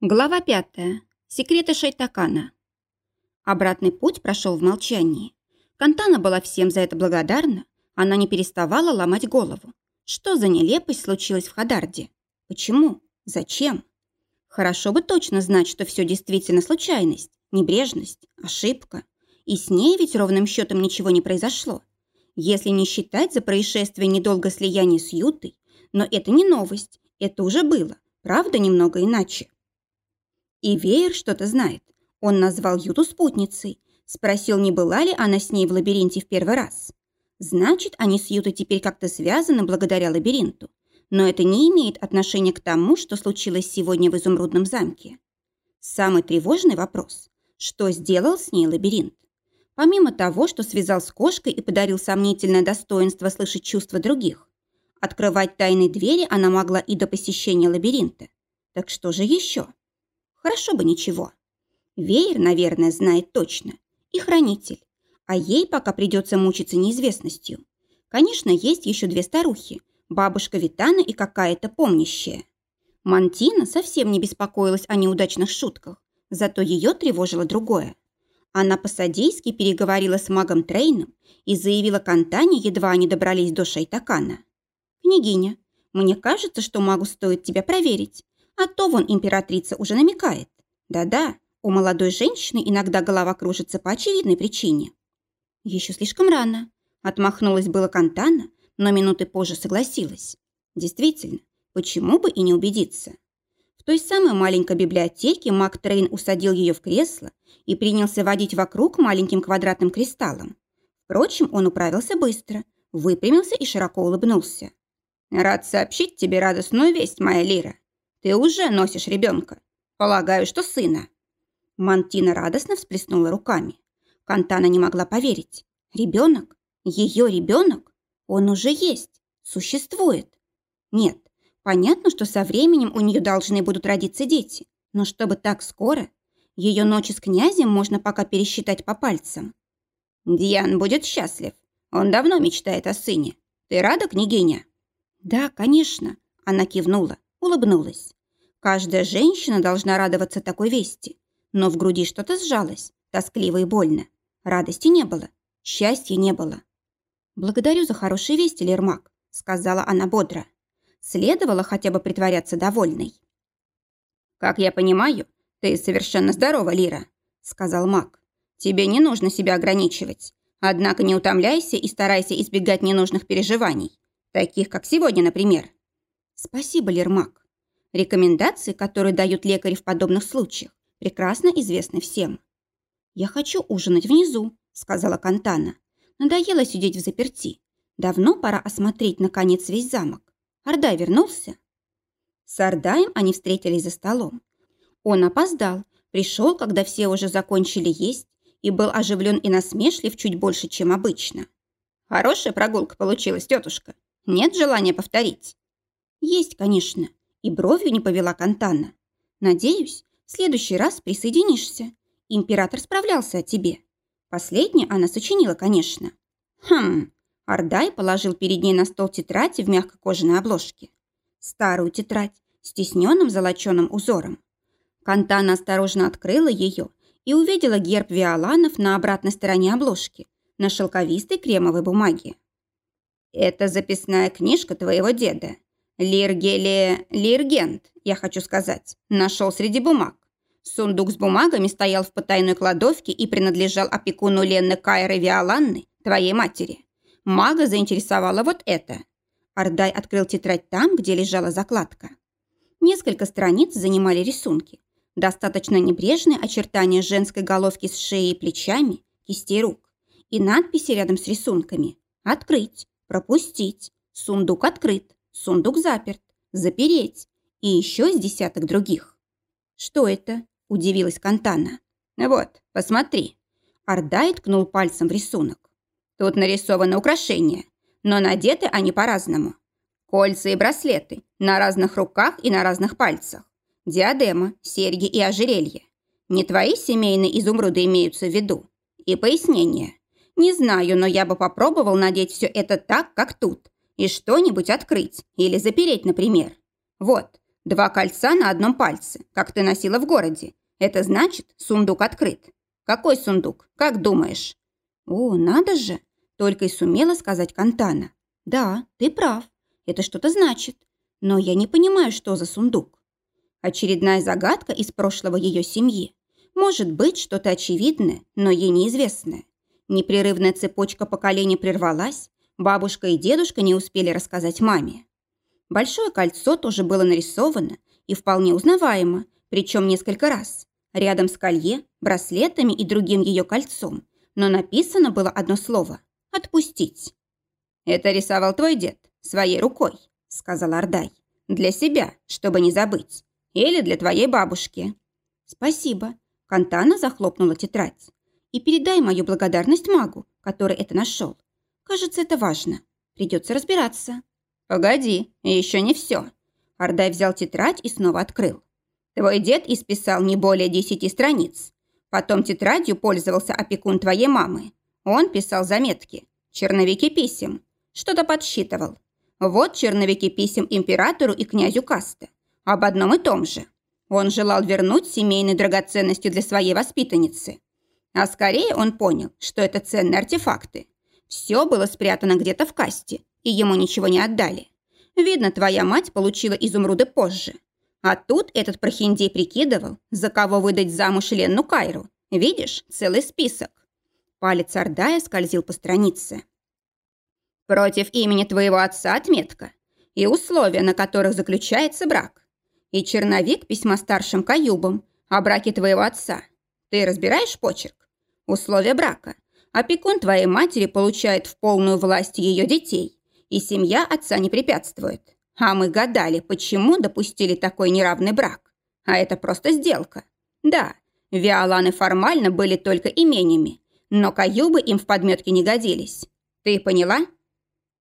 Глава пятая. Секреты Шайтакана. Обратный путь прошел в молчании. Кантана была всем за это благодарна. Она не переставала ломать голову. Что за нелепость случилась в Хадарде? Почему? Зачем? Хорошо бы точно знать, что все действительно случайность, небрежность, ошибка. И с ней ведь ровным счетом ничего не произошло. Если не считать за происшествие недолго слияния с Ютой, но это не новость, это уже было, правда, немного иначе. И Веер что-то знает. Он назвал Юту спутницей. Спросил, не была ли она с ней в лабиринте в первый раз. Значит, они с Ютой теперь как-то связаны благодаря лабиринту. Но это не имеет отношения к тому, что случилось сегодня в Изумрудном замке. Самый тревожный вопрос – что сделал с ней лабиринт? Помимо того, что связал с кошкой и подарил сомнительное достоинство слышать чувства других, открывать тайные двери она могла и до посещения лабиринта. Так что же еще? Хорошо бы ничего. Веер, наверное, знает точно. И хранитель. А ей пока придется мучиться неизвестностью. Конечно, есть еще две старухи. Бабушка Витана и какая-то помнящая. Мантина совсем не беспокоилась о неудачных шутках. Зато ее тревожило другое. Она по-садейски переговорила с магом Трейном и заявила Кантане, едва они добрались до Шайтакана. «Княгиня, мне кажется, что магу стоит тебя проверить. А то вон императрица уже намекает. Да-да, у молодой женщины иногда голова кружится по очевидной причине. Еще слишком рано. Отмахнулась было Кантана, но минутой позже согласилась. Действительно, почему бы и не убедиться? В той самой маленькой библиотеке Мак Трейн усадил ее в кресло и принялся водить вокруг маленьким квадратным кристаллом. Впрочем, он управился быстро, выпрямился и широко улыбнулся. «Рад сообщить тебе радостную весть, моя Лира. Ты уже носишь ребенка. Полагаю, что сына». Мантина радостно всплеснула руками. Кантана не могла поверить. Ребенок? Ее ребенок? Он уже есть. Существует. Нет, понятно, что со временем у нее должны будут родиться дети. Но чтобы так скоро? Ее ночи с князем можно пока пересчитать по пальцам. Диан будет счастлив. Он давно мечтает о сыне. Ты рада, княгиня? Да, конечно. Она кивнула улыбнулась. Каждая женщина должна радоваться такой вести. Но в груди что-то сжалось, тоскливо и больно. Радости не было, счастья не было. «Благодарю за хорошие вести, Лермак», — сказала она бодро. Следовало хотя бы притворяться довольной. «Как я понимаю, ты совершенно здорова, Лира», — сказал Мак. «Тебе не нужно себя ограничивать. Однако не утомляйся и старайся избегать ненужных переживаний, таких как сегодня, например. Спасибо, Лермак. Рекомендации, которые дают лекари в подобных случаях, прекрасно известны всем. «Я хочу ужинать внизу», — сказала Кантана. «Надоело сидеть в заперти. Давно пора осмотреть, наконец, весь замок. Ордай вернулся?» С Ордаем они встретились за столом. Он опоздал, пришел, когда все уже закончили есть, и был оживлен и насмешлив чуть больше, чем обычно. «Хорошая прогулка получилась, тетушка. Нет желания повторить?» «Есть, конечно». И бровью не повела Кантана. «Надеюсь, в следующий раз присоединишься. Император справлялся о тебе. Последнее она сочинила, конечно». «Хм». Ардай положил перед ней на стол тетрадь в мягкой кожаной обложке. Старую тетрадь с тисненным золоченым узором. Кантана осторожно открыла ее и увидела герб Виоланов на обратной стороне обложки на шелковистой кремовой бумаге. «Это записная книжка твоего деда», Лиргеле... Лиргент, я хочу сказать, нашел среди бумаг. Сундук с бумагами стоял в потайной кладовке и принадлежал опекуну Ленны Кайры Виоланны, твоей матери. Мага заинтересовала вот это. Ардай открыл тетрадь там, где лежала закладка. Несколько страниц занимали рисунки. Достаточно небрежные очертания женской головки с шеей и плечами, кистей рук. И надписи рядом с рисунками. «Открыть», «Пропустить», «Сундук открыт», Сундук заперт. Запереть. И еще с десяток других. «Что это?» – удивилась Кантана. «Вот, посмотри». Ардай ткнул пальцем в рисунок. Тут нарисованы украшения, но надеты они по-разному. Кольца и браслеты на разных руках и на разных пальцах. Диадема, серьги и ожерелье. Не твои семейные изумруды имеются в виду. И пояснение. Не знаю, но я бы попробовал надеть все это так, как тут, и что-нибудь открыть или запереть, например. Вот, Два кольца на одном пальце, как ты носила в городе. Это значит, сундук открыт. Какой сундук? Как думаешь? О, надо же! Только и сумела сказать Кантана. Да, ты прав. Это что-то значит. Но я не понимаю, что за сундук. Очередная загадка из прошлого ее семьи. Может быть, что-то очевидное, но ей неизвестное. Непрерывная цепочка поколений прервалась, бабушка и дедушка не успели рассказать маме. Большое кольцо тоже было нарисовано и вполне узнаваемо, причем несколько раз, рядом с колье, браслетами и другим ее кольцом, но написано было одно слово – «отпустить». «Это рисовал твой дед своей рукой», – сказал Ардай. «Для себя, чтобы не забыть. Или для твоей бабушки». «Спасибо». Кантана захлопнула тетрадь. «И передай мою благодарность магу, который это нашел. Кажется, это важно. Придется разбираться». «Погоди, еще не все». Ардай взял тетрадь и снова открыл. «Твой дед исписал не более десяти страниц. Потом тетрадью пользовался опекун твоей мамы. Он писал заметки, черновики писем, что-то подсчитывал. Вот черновики писем императору и князю Каста. Об одном и том же. Он желал вернуть семейные драгоценности для своей воспитанницы. А скорее он понял, что это ценные артефакты. Все было спрятано где-то в касте, и ему ничего не отдали. Видно, твоя мать получила изумруды позже. А тут этот прохиндей прикидывал, за кого выдать замуж Ленну Кайру. Видишь, целый список. Палец Ордая скользил по странице. Против имени твоего отца отметка и условия, на которых заключается брак. И черновик письма старшим каюбам о браке твоего отца. Ты разбираешь почерк? Условия брака. Опекун твоей матери получает в полную власть ее детей и семья отца не препятствует. А мы гадали, почему допустили такой неравный брак. А это просто сделка. Да, Виоланы формально были только имениями, но каюбы им в подметке не годились. Ты поняла?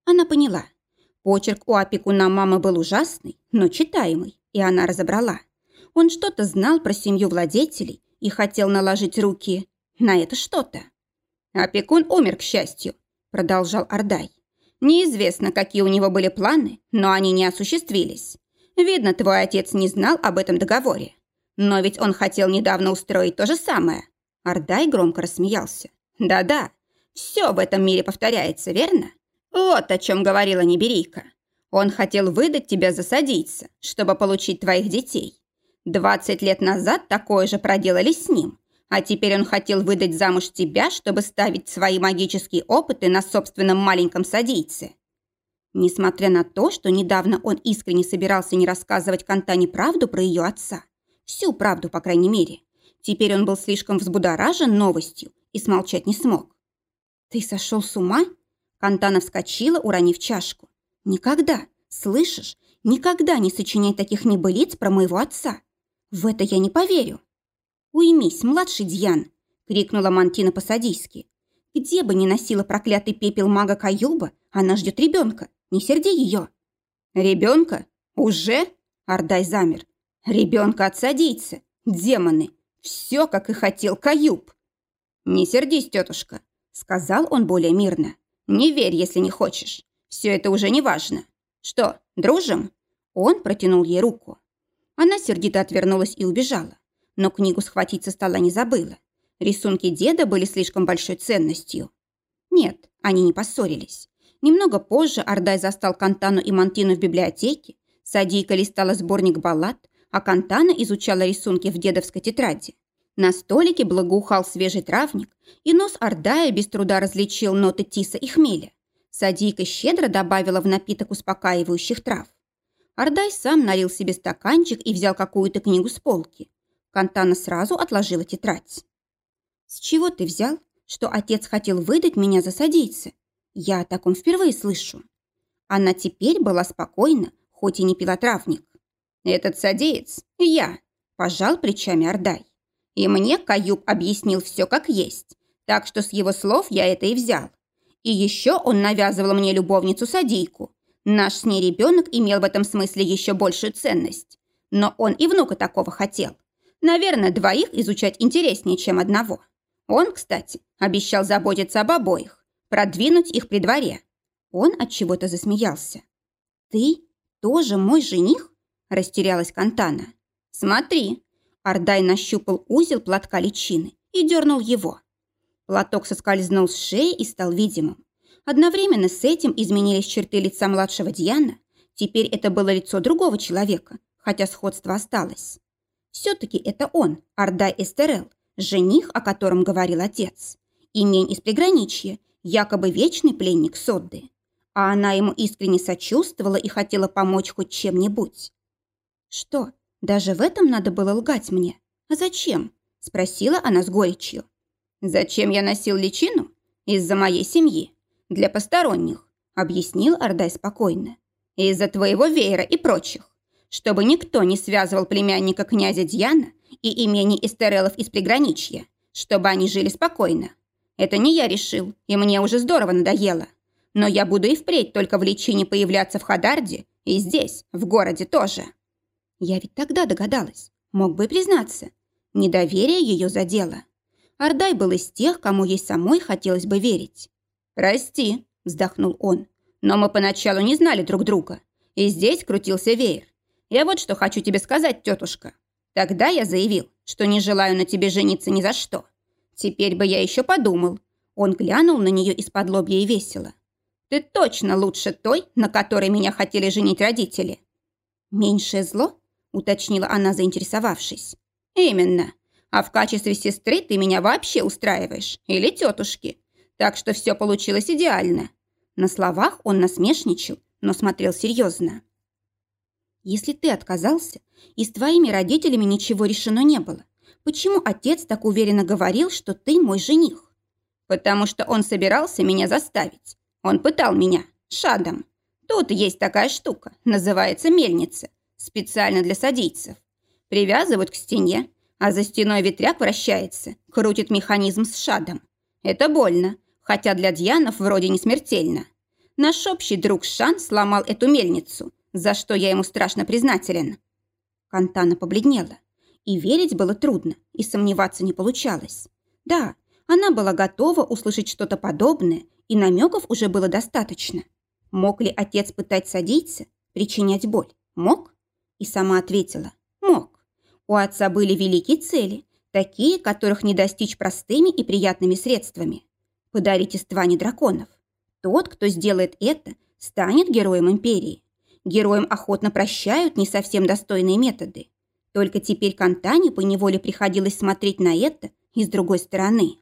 Она поняла. Почерк у опекуна мамы был ужасный, но читаемый, и она разобрала. Он что-то знал про семью владетелей и хотел наложить руки на это что-то. «Опекун умер, к счастью», – продолжал Ардай. Неизвестно, какие у него были планы, но они не осуществились. Видно, твой отец не знал об этом договоре. Но ведь он хотел недавно устроить то же самое. Ардай громко рассмеялся. Да-да, все в этом мире повторяется, верно? Вот о чем говорила Неберийка. Он хотел выдать тебя за садийца, чтобы получить твоих детей. Двадцать лет назад такое же проделали с ним, а теперь он хотел выдать замуж тебя, чтобы ставить свои магические опыты на собственном маленьком садийце. Несмотря на то, что недавно он искренне собирался не рассказывать Кантане правду про ее отца, всю правду, по крайней мере, теперь он был слишком взбудоражен новостью и смолчать не смог. «Ты сошел с ума?» Кантана вскочила, уронив чашку. «Никогда, слышишь, никогда не сочиняй таких небылиц про моего отца. В это я не поверю». «Уймись, младший Дьян!» — крикнула Мантина по-садийски. «Где бы ни носила проклятый пепел мага Каюба, она ждет ребенка. Не серди ее!» «Ребенка? Уже?» — Ардай замер. «Ребенка от садийца! Демоны! Все, как и хотел Каюб!» «Не сердись, тетушка!» — сказал он более мирно. «Не верь, если не хочешь. Все это уже не важно. Что, дружим?» Он протянул ей руку. Она сердито отвернулась и убежала но книгу схватить со стола не забыла. Рисунки деда были слишком большой ценностью. Нет, они не поссорились. Немного позже Ардай застал Кантану и Мантину в библиотеке, Садийка листала сборник баллад, а Кантана изучала рисунки в дедовской тетради. На столике благоухал свежий травник, и нос Ардая без труда различил ноты тиса и хмеля. Садийка щедро добавила в напиток успокаивающих трав. Ардай сам налил себе стаканчик и взял какую-то книгу с полки. Кантана сразу отложила тетрадь. «С чего ты взял, что отец хотел выдать меня за садийца? Я о таком впервые слышу». Она теперь была спокойна, хоть и не пила травник. «Этот садеец – я», – пожал плечами Ордай. «И мне Каюб объяснил все как есть, так что с его слов я это и взял. И еще он навязывал мне любовницу-садийку. Наш с ней ребенок имел в этом смысле еще большую ценность. Но он и внука такого хотел. Наверное, двоих изучать интереснее, чем одного. Он, кстати, обещал заботиться об обоих, продвинуть их при дворе. Он от чего-то засмеялся. Ты тоже мой жених? – растерялась Кантана. «Смотри!» Ардай нащупал узел платка личины и дернул его. Платок соскользнул с шеи и стал видимым. Одновременно с этим изменились черты лица младшего Диана. Теперь это было лицо другого человека, хотя сходство осталось. Все-таки это он, Ардай Эстерел, жених, о котором говорил отец. Имень из приграничья, якобы вечный пленник Содды. А она ему искренне сочувствовала и хотела помочь хоть чем-нибудь. «Что, даже в этом надо было лгать мне? А зачем?» – спросила она с горечью. «Зачем я носил личину? Из-за моей семьи. Для посторонних», – объяснил Ардай спокойно. «Из-за твоего веера и прочих. Чтобы никто не связывал племянника князя Дьяна и имени Эстерелов из приграничья. Чтобы они жили спокойно. Это не я решил, и мне уже здорово надоело. Но я буду и впредь только в личине появляться в Хадарде и здесь, в городе тоже». Я ведь тогда догадалась. Мог бы и признаться. Недоверие ее задело. Ардай был из тех, кому ей самой хотелось бы верить. «Прости», – вздохнул он, – «но мы поначалу не знали друг друга. И здесь крутился веер. Я вот что хочу тебе сказать, тетушка. Тогда я заявил, что не желаю на тебе жениться ни за что. Теперь бы я еще подумал». Он глянул на нее из-под лобья и весело. «Ты точно лучше той, на которой меня хотели женить родители». «Меньшее зло?» – уточнила она, заинтересовавшись. «Именно. А в качестве сестры ты меня вообще устраиваешь. Или тетушки. Так что все получилось идеально». На словах он насмешничал, но смотрел серьезно. «Если ты отказался, и с твоими родителями ничего решено не было, почему отец так уверенно говорил, что ты мой жених?» «Потому что он собирался меня заставить. Он пытал меня, шадом. Тут есть такая штука, называется мельница специально для садийцев. Привязывают к стене, а за стеной ветряк вращается, крутит механизм с шадом. Это больно, хотя для дьянов вроде не смертельно. Наш общий друг Шан сломал эту мельницу, за что я ему страшно признателен. Кантана побледнела. И верить было трудно, и сомневаться не получалось. Да, она была готова услышать что-то подобное, и намеков уже было достаточно. Мог ли отец пытать садиться, причинять боль? Мог? И сама ответила «Мог». У отца были великие цели, такие, которых не достичь простыми и приятными средствами. Подарить истване драконов. Тот, кто сделает это, станет героем империи. Героям охотно прощают не совсем достойные методы. Только теперь Кантане поневоле приходилось смотреть на это и с другой стороны.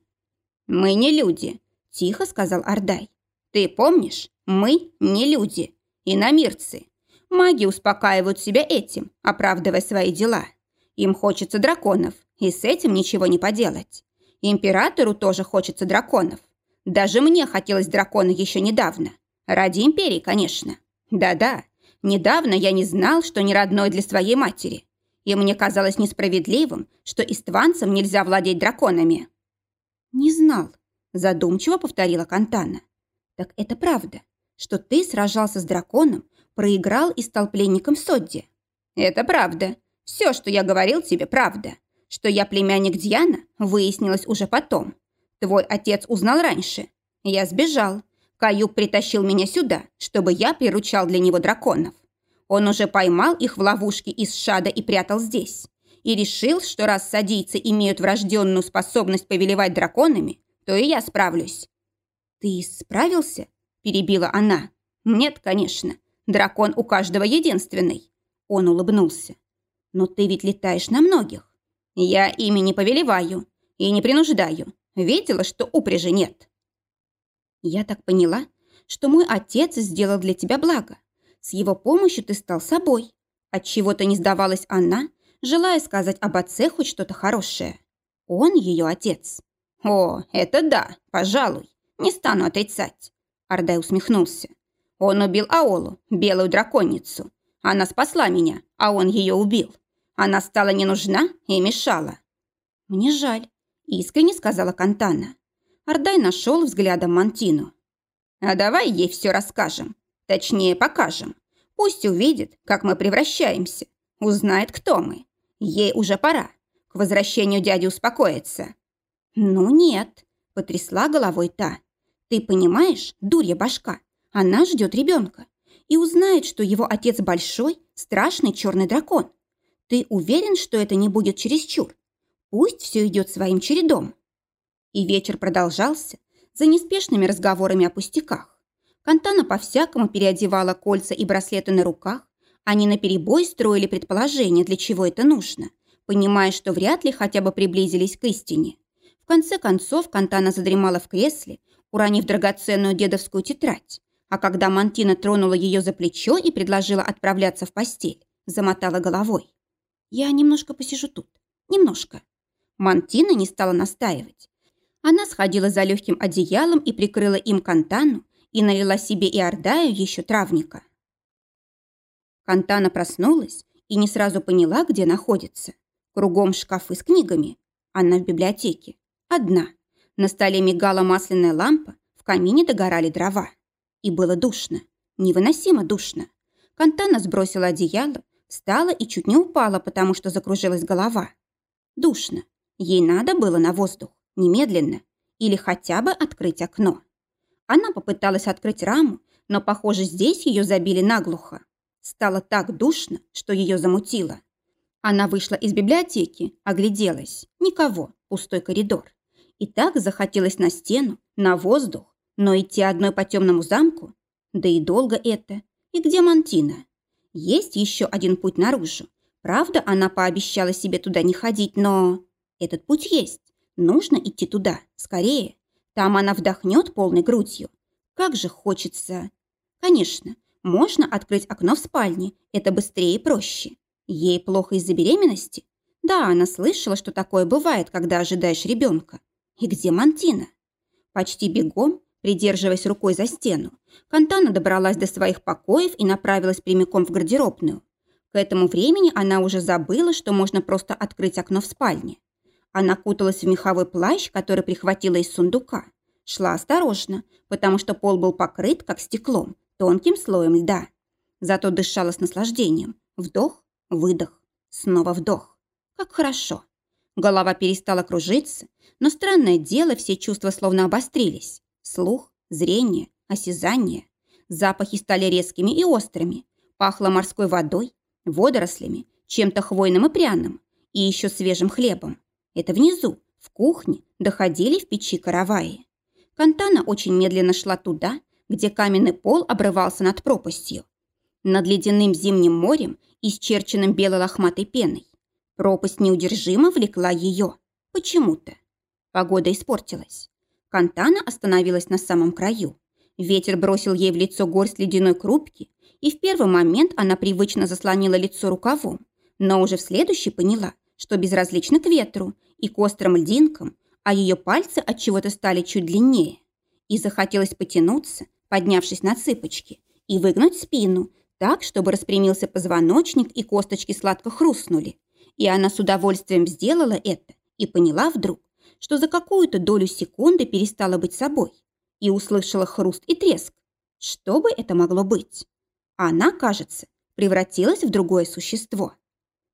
«Мы не люди», – тихо сказал Ардай. «Ты помнишь? Мы не люди. Иномирцы. Маги успокаивают себя этим, оправдывая свои дела. Им хочется драконов, и с этим ничего не поделать. Императору тоже хочется драконов. Даже мне хотелось дракона еще недавно. Ради империи, конечно. Да-да, недавно я не знал, что не родной для своей матери. И мне казалось несправедливым, что истванцам нельзя владеть драконами. «Не знал», – задумчиво повторила Кантана. «Так это правда, что ты сражался с драконом проиграл и стал пленником Содди. Это правда. Все, что я говорил тебе, правда. Что я племянник Дьяна, выяснилось уже потом. Твой отец узнал раньше. Я сбежал. Каюк притащил меня сюда, чтобы я приручал для него драконов. Он уже поймал их в ловушке из шада и прятал здесь. И решил, что раз садийцы имеют врожденную способность повелевать драконами, то и я справлюсь. «Ты справился?» – перебила она. «Нет, конечно. Дракон у каждого единственный. Он улыбнулся. Но ты ведь летаешь на многих. Я ими не повелеваю и не принуждаю. Видела, что упряжи нет. Я так поняла, что мой отец сделал для тебя благо. С его помощью ты стал собой. От чего то не сдавалась она, желая сказать об отце хоть что-то хорошее. Он ее отец. О, это да, пожалуй. Не стану отрицать. Ардай усмехнулся. Он убил Аолу, белую драконицу. Она спасла меня, а он ее убил. Она стала не нужна и мешала. Мне жаль, искренне сказала Кантана. Ардай нашел взглядом Мантину. А давай ей все расскажем. Точнее, покажем. Пусть увидит, как мы превращаемся. Узнает, кто мы. Ей уже пора. К возвращению дяди успокоиться. Ну нет, потрясла головой та. Ты понимаешь, дурья башка, она ждет ребенка и узнает, что его отец большой, страшный черный дракон. Ты уверен, что это не будет чересчур? Пусть все идет своим чередом». И вечер продолжался за неспешными разговорами о пустяках. Кантана по-всякому переодевала кольца и браслеты на руках. Они наперебой строили предположение, для чего это нужно, понимая, что вряд ли хотя бы приблизились к истине. В конце концов Кантана задремала в кресле, уронив драгоценную дедовскую тетрадь, а когда Мантина тронула ее за плечо и предложила отправляться в постель, замотала головой. «Я немножко посижу тут. Немножко». Мантина не стала настаивать. Она сходила за легким одеялом и прикрыла им Кантану и налила себе и Ордаю еще травника. Кантана проснулась и не сразу поняла, где находится. Кругом шкафы с книгами. Она в библиотеке. Одна. На столе мигала масляная лампа, в камине догорали дрова. И было душно. Невыносимо душно. Кантана сбросила одеяло, встала и чуть не упала, потому что закружилась голова. Душно. Ей надо было на воздух. Немедленно. Или хотя бы открыть окно. Она попыталась открыть раму, но, похоже, здесь ее забили наглухо. Стало так душно, что ее замутило. Она вышла из библиотеки, огляделась. Никого, пустой коридор. И так захотелось на стену, на воздух, но идти одной по темному замку? Да и долго это. И где Мантина? Есть еще один путь наружу. Правда, она пообещала себе туда не ходить, но... Этот путь есть. Нужно идти туда, скорее. Там она вдохнет полной грудью. Как же хочется. Конечно, можно открыть окно в спальне. Это быстрее и проще. Ей плохо из-за беременности? Да, она слышала, что такое бывает, когда ожидаешь ребенка. И где Мантина? Почти бегом Придерживаясь рукой за стену, Кантана добралась до своих покоев и направилась прямиком в гардеробную. К этому времени она уже забыла, что можно просто открыть окно в спальне. Она куталась в меховой плащ, который прихватила из сундука. Шла осторожно, потому что пол был покрыт, как стеклом, тонким слоем льда. Зато дышала с наслаждением. Вдох, выдох, снова вдох. Как хорошо. Голова перестала кружиться, но странное дело, все чувства словно обострились. Слух, зрение, осязание. Запахи стали резкими и острыми. Пахло морской водой, водорослями, чем-то хвойным и пряным, и еще свежим хлебом. Это внизу, в кухне, доходили в печи караваи. Кантана очень медленно шла туда, где каменный пол обрывался над пропастью. Над ледяным зимним морем, исчерченным белой лохматой пеной. Пропасть неудержимо влекла ее. Почему-то. Погода испортилась. Кантана остановилась на самом краю. Ветер бросил ей в лицо горсть ледяной крупки, и в первый момент она привычно заслонила лицо рукавом, но уже в следующий поняла, что безразлично к ветру и к острым льдинкам, а ее пальцы от чего-то стали чуть длиннее. И захотелось потянуться, поднявшись на цыпочки, и выгнуть спину, так, чтобы распрямился позвоночник и косточки сладко хрустнули. И она с удовольствием сделала это и поняла вдруг, что за какую-то долю секунды перестала быть собой и услышала хруст и треск. Что бы это могло быть? Она, кажется, превратилась в другое существо.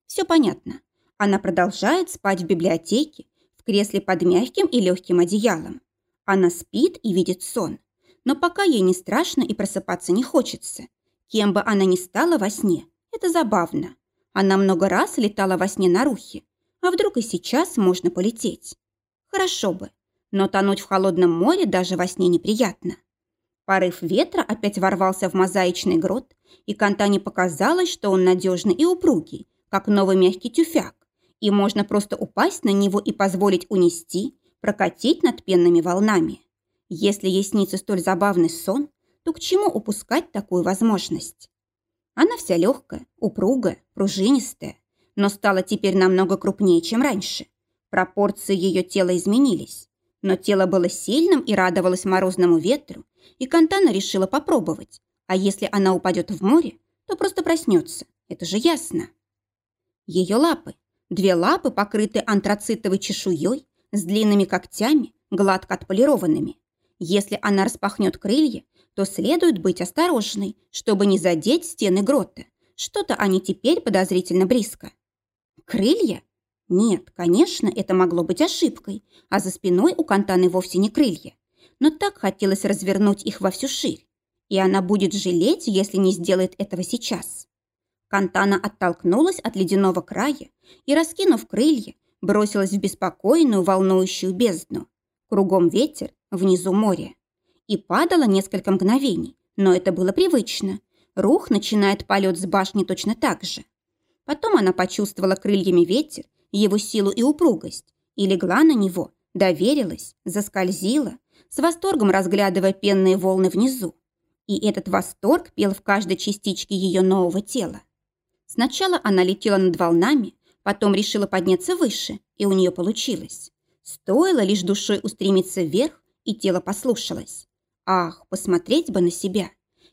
Все понятно. Она продолжает спать в библиотеке, в кресле под мягким и легким одеялом. Она спит и видит сон. Но пока ей не страшно и просыпаться не хочется. Кем бы она ни стала во сне, это забавно. Она много раз летала во сне на рухе. А вдруг и сейчас можно полететь? Хорошо бы, но тонуть в холодном море даже во сне неприятно. Порыв ветра опять ворвался в мозаичный грот, и Кантане показалось, что он надежный и упругий, как новый мягкий тюфяк, и можно просто упасть на него и позволить унести, прокатить над пенными волнами. Если ей снится столь забавный сон, то к чему упускать такую возможность? Она вся легкая, упругая, пружинистая, но стала теперь намного крупнее, чем раньше. Пропорции ее тела изменились, но тело было сильным и радовалось морозному ветру, и Кантана решила попробовать. А если она упадет в море, то просто проснется. Это же ясно. Ее лапы. Две лапы, покрытые антрацитовой чешуей, с длинными когтями, гладко отполированными. Если она распахнет крылья, то следует быть осторожной, чтобы не задеть стены грота. Что-то они теперь подозрительно близко. Крылья? Нет, конечно, это могло быть ошибкой, а за спиной у Кантаны вовсе не крылья. Но так хотелось развернуть их во всю ширь. И она будет жалеть, если не сделает этого сейчас. Кантана оттолкнулась от ледяного края и, раскинув крылья, бросилась в беспокойную волнующую бездну. Кругом ветер, внизу море. И падала несколько мгновений, но это было привычно. Рух начинает полет с башни точно так же. Потом она почувствовала крыльями ветер, его силу и упругость, и легла на него, доверилась, заскользила, с восторгом разглядывая пенные волны внизу. И этот восторг пел в каждой частичке ее нового тела. Сначала она летела над волнами, потом решила подняться выше, и у нее получилось. Стоило лишь душой устремиться вверх, и тело послушалось. Ах, посмотреть бы на себя.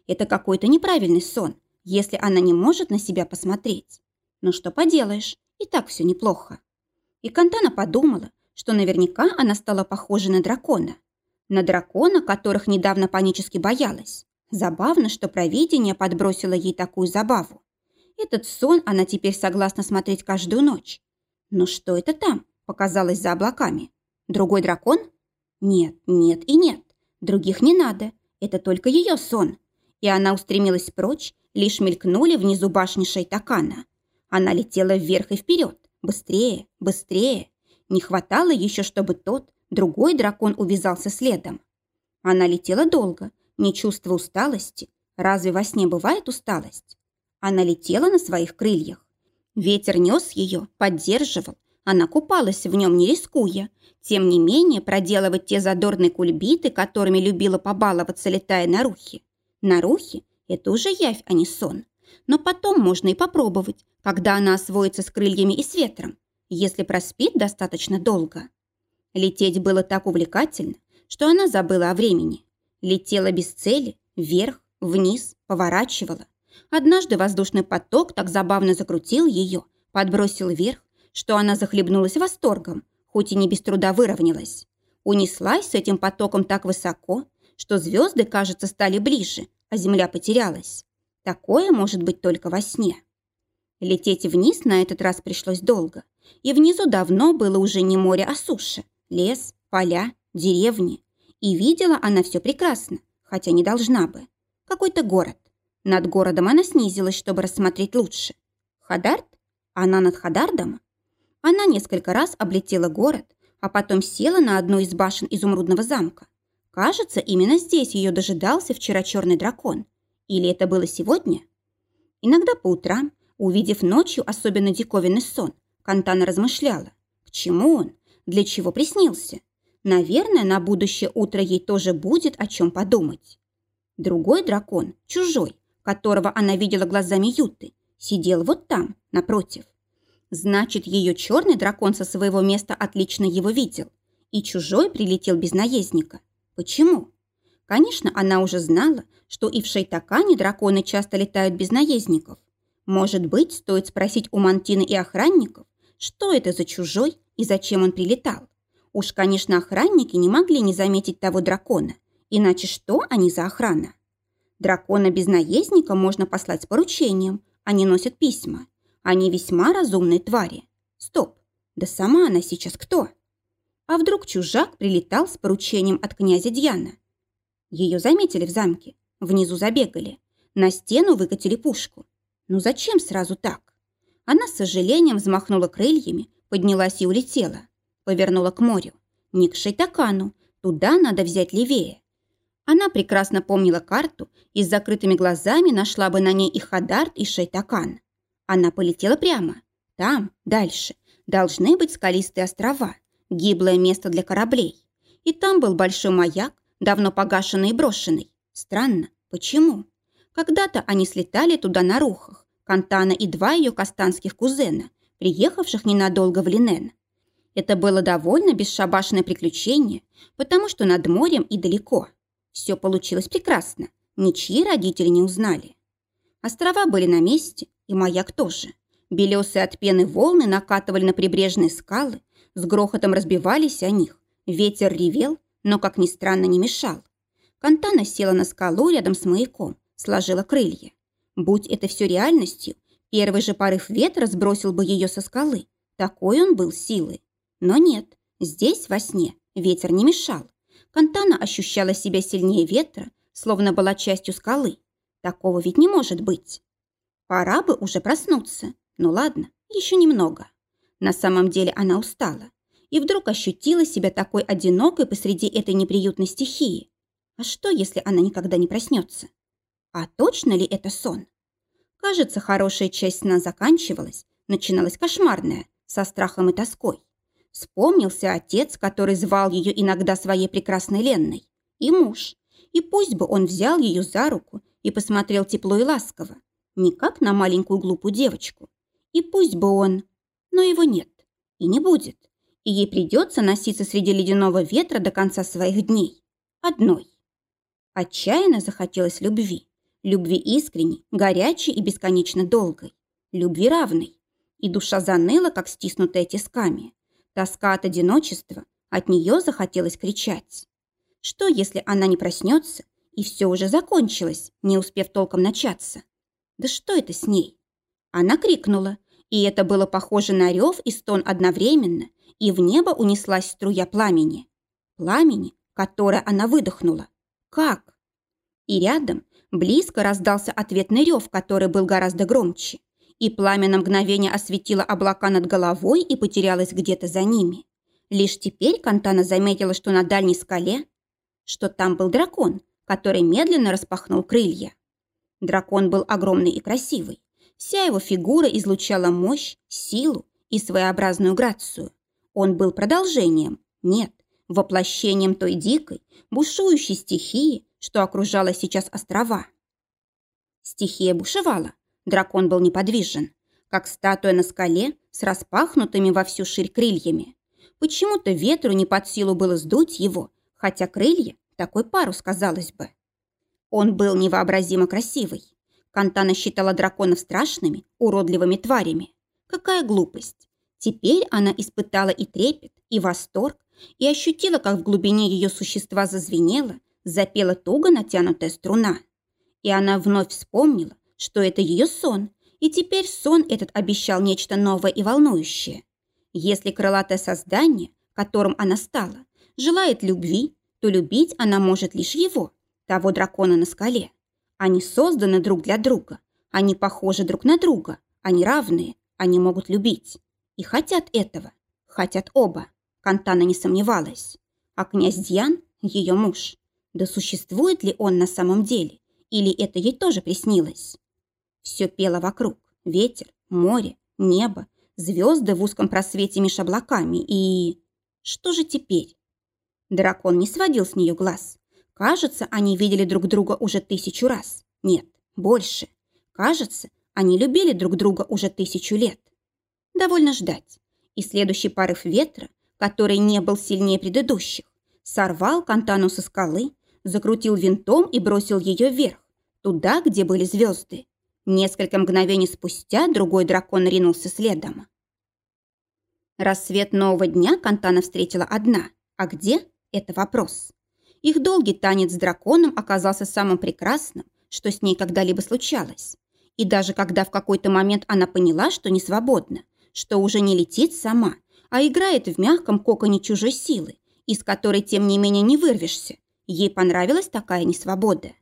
Это какой-то неправильный сон, если она не может на себя посмотреть. Но что поделаешь, и так все неплохо. И Кантана подумала, что наверняка она стала похожа на дракона. На дракона, которых недавно панически боялась. Забавно, что провидение подбросило ей такую забаву. Этот сон она теперь согласна смотреть каждую ночь. Но что это там? Показалось за облаками. Другой дракон? Нет, нет и нет. Других не надо. Это только ее сон. И она устремилась прочь, лишь мелькнули внизу башни Шайтакана. Она летела вверх и вперед. Быстрее, быстрее. Не хватало еще, чтобы тот, другой дракон увязался следом. Она летела долго, не чувствуя усталости. Разве во сне бывает усталость? Она летела на своих крыльях. Ветер нес ее, поддерживал. Она купалась в нем, не рискуя. Тем не менее, проделывать те задорные кульбиты, которыми любила побаловаться, летая на рухе. На рухе – это уже явь, а не сон. Но потом можно и попробовать, когда она освоится с крыльями и с ветром, если проспит достаточно долго. Лететь было так увлекательно, что она забыла о времени. Летела без цели, вверх, вниз, поворачивала – Однажды воздушный поток так забавно закрутил ее, подбросил вверх, что она захлебнулась восторгом, хоть и не без труда выровнялась. Унеслась с этим потоком так высоко, что звезды, кажется, стали ближе, а земля потерялась. Такое может быть только во сне. Лететь вниз на этот раз пришлось долго, и внизу давно было уже не море, а суша, лес, поля, деревни. И видела она все прекрасно, хотя не должна бы. Какой-то город, над городом она снизилась, чтобы рассмотреть лучше. Хадарт? Она над Хадардом? Она несколько раз облетела город, а потом села на одну из башен изумрудного замка. Кажется, именно здесь ее дожидался вчера черный дракон. Или это было сегодня? Иногда по утрам, увидев ночью особенно диковинный сон, Кантана размышляла, к чему он, для чего приснился. Наверное, на будущее утро ей тоже будет о чем подумать. Другой дракон, чужой, которого она видела глазами Юты, сидел вот там, напротив. Значит, ее черный дракон со своего места отлично его видел. И чужой прилетел без наездника. Почему? Конечно, она уже знала, что и в Шейтакане драконы часто летают без наездников. Может быть, стоит спросить у Мантины и охранников, что это за чужой и зачем он прилетал. Уж, конечно, охранники не могли не заметить того дракона. Иначе что они за охрана? Дракона без наездника можно послать с поручением. Они носят письма. Они весьма разумные твари. Стоп, да сама она сейчас кто? А вдруг чужак прилетал с поручением от князя Дьяна? Ее заметили в замке. Внизу забегали. На стену выкатили пушку. Ну зачем сразу так? Она с сожалением взмахнула крыльями, поднялась и улетела. Повернула к морю. Не к Шайтакану. Туда надо взять левее. Она прекрасно помнила карту и с закрытыми глазами нашла бы на ней и Хадарт, и Шейтакан. Она полетела прямо. Там, дальше, должны быть скалистые острова, гиблое место для кораблей. И там был большой маяк, давно погашенный и брошенный. Странно, почему? Когда-то они слетали туда на рухах, Кантана и два ее кастанских кузена, приехавших ненадолго в Линен. Это было довольно бесшабашное приключение, потому что над морем и далеко – все получилось прекрасно. Ничьи родители не узнали. Острова были на месте, и маяк тоже. Белесые от пены волны накатывали на прибрежные скалы, с грохотом разбивались о них. Ветер ревел, но, как ни странно, не мешал. Кантана села на скалу рядом с маяком, сложила крылья. Будь это все реальностью, первый же порыв ветра сбросил бы ее со скалы. Такой он был силы. Но нет, здесь, во сне, ветер не мешал. Кантана ощущала себя сильнее ветра, словно была частью скалы. Такого ведь не может быть. Пора бы уже проснуться. Ну ладно, еще немного. На самом деле она устала. И вдруг ощутила себя такой одинокой посреди этой неприютной стихии. А что, если она никогда не проснется? А точно ли это сон? Кажется, хорошая часть сна заканчивалась, начиналась кошмарная, со страхом и тоской. Вспомнился отец, который звал ее иногда своей прекрасной Ленной, и муж. И пусть бы он взял ее за руку и посмотрел тепло и ласково, не как на маленькую глупую девочку. И пусть бы он... Но его нет. И не будет. И ей придется носиться среди ледяного ветра до конца своих дней. Одной. Отчаянно захотелось любви. Любви искренней, горячей и бесконечно долгой. Любви равной. И душа заныла, как стиснутая тисками. Тоска от одиночества, от нее захотелось кричать. Что, если она не проснется, и все уже закончилось, не успев толком начаться? Да что это с ней? Она крикнула, и это было похоже на рев и стон одновременно, и в небо унеслась струя пламени. Пламени, которое она выдохнула. Как? И рядом, близко раздался ответный рев, который был гораздо громче. И пламя на мгновение осветило облака над головой и потерялось где-то за ними. Лишь теперь Кантана заметила, что на дальней скале, что там был дракон, который медленно распахнул крылья. Дракон был огромный и красивый. Вся его фигура излучала мощь, силу и своеобразную грацию. Он был продолжением, нет, воплощением той дикой, бушующей стихии, что окружала сейчас острова. Стихия бушевала, дракон был неподвижен, как статуя на скале с распахнутыми во всю ширь крыльями. Почему-то ветру не под силу было сдуть его, хотя крылья – такой парус, казалось бы. Он был невообразимо красивый. Кантана считала драконов страшными, уродливыми тварями. Какая глупость. Теперь она испытала и трепет, и восторг, и ощутила, как в глубине ее существа зазвенела, запела туго натянутая струна. И она вновь вспомнила, что это ее сон, и теперь сон этот обещал нечто новое и волнующее. Если крылатое создание, которым она стала, желает любви, то любить она может лишь его, того дракона на скале. Они созданы друг для друга. Они похожи друг на друга. Они равные. Они могут любить. И хотят этого. Хотят оба. Кантана не сомневалась. А князь Дьян – ее муж. Да существует ли он на самом деле? Или это ей тоже приснилось? Все пело вокруг. Ветер, море, небо, звезды в узком просвете меж облаками и... Что же теперь? Дракон не сводил с нее глаз. Кажется, они видели друг друга уже тысячу раз. Нет, больше. Кажется, они любили друг друга уже тысячу лет. Довольно ждать. И следующий порыв ветра, который не был сильнее предыдущих, сорвал Кантану со скалы, закрутил винтом и бросил ее вверх, туда, где были звезды. Несколько мгновений спустя другой дракон ринулся следом. Рассвет нового дня Кантана встретила одна. А где? Это вопрос. Их долгий танец с драконом оказался самым прекрасным, что с ней когда-либо случалось. И даже когда в какой-то момент она поняла, что не свободна, что уже не летит сама, а играет в мягком коконе чужой силы, из которой, тем не менее, не вырвешься, ей понравилась такая несвобода.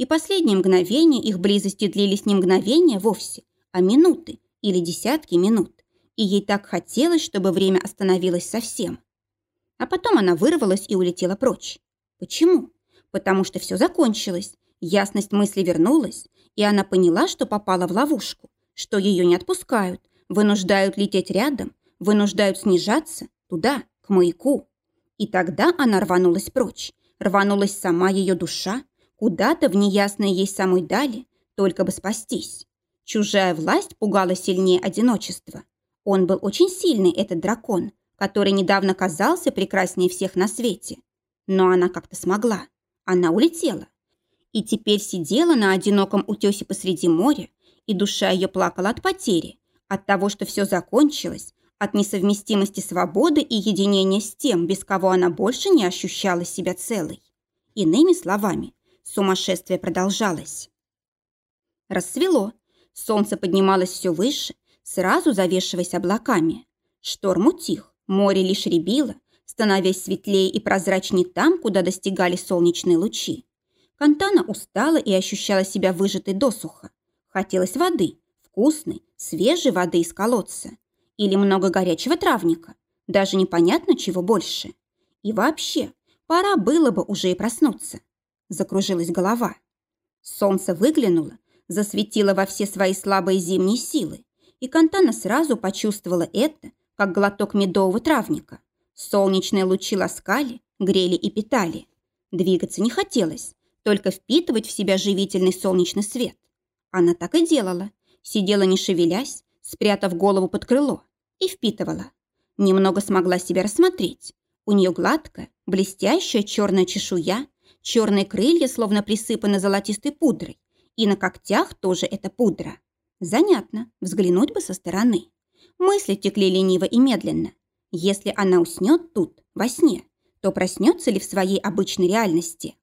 И последние мгновения их близости длились не мгновения вовсе, а минуты или десятки минут. И ей так хотелось, чтобы время остановилось совсем. А потом она вырвалась и улетела прочь. Почему? Потому что все закончилось, ясность мысли вернулась, и она поняла, что попала в ловушку, что ее не отпускают, вынуждают лететь рядом, вынуждают снижаться туда, к маяку. И тогда она рванулась прочь, рванулась сама ее душа, куда-то в неясной ей самой дали, только бы спастись. Чужая власть пугала сильнее одиночества. Он был очень сильный, этот дракон, который недавно казался прекраснее всех на свете. Но она как-то смогла. Она улетела. И теперь сидела на одиноком утесе посреди моря, и душа ее плакала от потери, от того, что все закончилось, от несовместимости свободы и единения с тем, без кого она больше не ощущала себя целой. Иными словами, сумасшествие продолжалось. Рассвело, солнце поднималось все выше, сразу завешиваясь облаками. Шторм утих, море лишь рябило, становясь светлее и прозрачнее там, куда достигали солнечные лучи. Кантана устала и ощущала себя выжатой досуха. Хотелось воды, вкусной, свежей воды из колодца. Или много горячего травника. Даже непонятно, чего больше. И вообще, пора было бы уже и проснуться. Закружилась голова. Солнце выглянуло, засветило во все свои слабые зимние силы, и Кантана сразу почувствовала это, как глоток медового травника. Солнечные лучи ласкали, грели и питали. Двигаться не хотелось, только впитывать в себя живительный солнечный свет. Она так и делала. Сидела не шевелясь, спрятав голову под крыло, и впитывала. Немного смогла себя рассмотреть. У нее гладкая, блестящая черная чешуя, черные крылья словно присыпаны золотистой пудрой, и на когтях тоже эта пудра. Занятно, взглянуть бы со стороны. Мысли текли лениво и медленно. Если она уснет тут, во сне, то проснется ли в своей обычной реальности?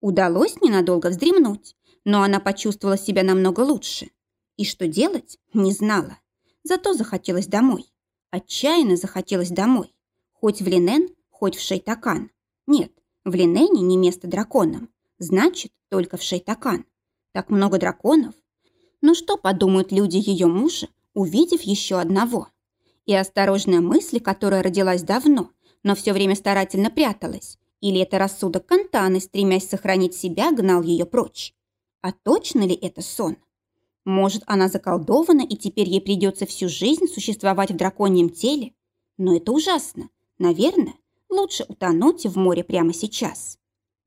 Удалось ненадолго вздремнуть, но она почувствовала себя намного лучше. И что делать, не знала. Зато захотелось домой. Отчаянно захотелось домой. Хоть в Линен, хоть в Шейтакан. Нет, в Линене не место драконам. Значит, только в Шейтакан. Так много драконов. Ну что подумают люди ее мужа, увидев еще одного? И осторожная мысль, которая родилась давно, но все время старательно пряталась. Или это рассудок Кантаны, стремясь сохранить себя, гнал ее прочь? А точно ли это сон? Может, она заколдована, и теперь ей придется всю жизнь существовать в драконьем теле? Но это ужасно. Наверное, лучше утонуть в море прямо сейчас.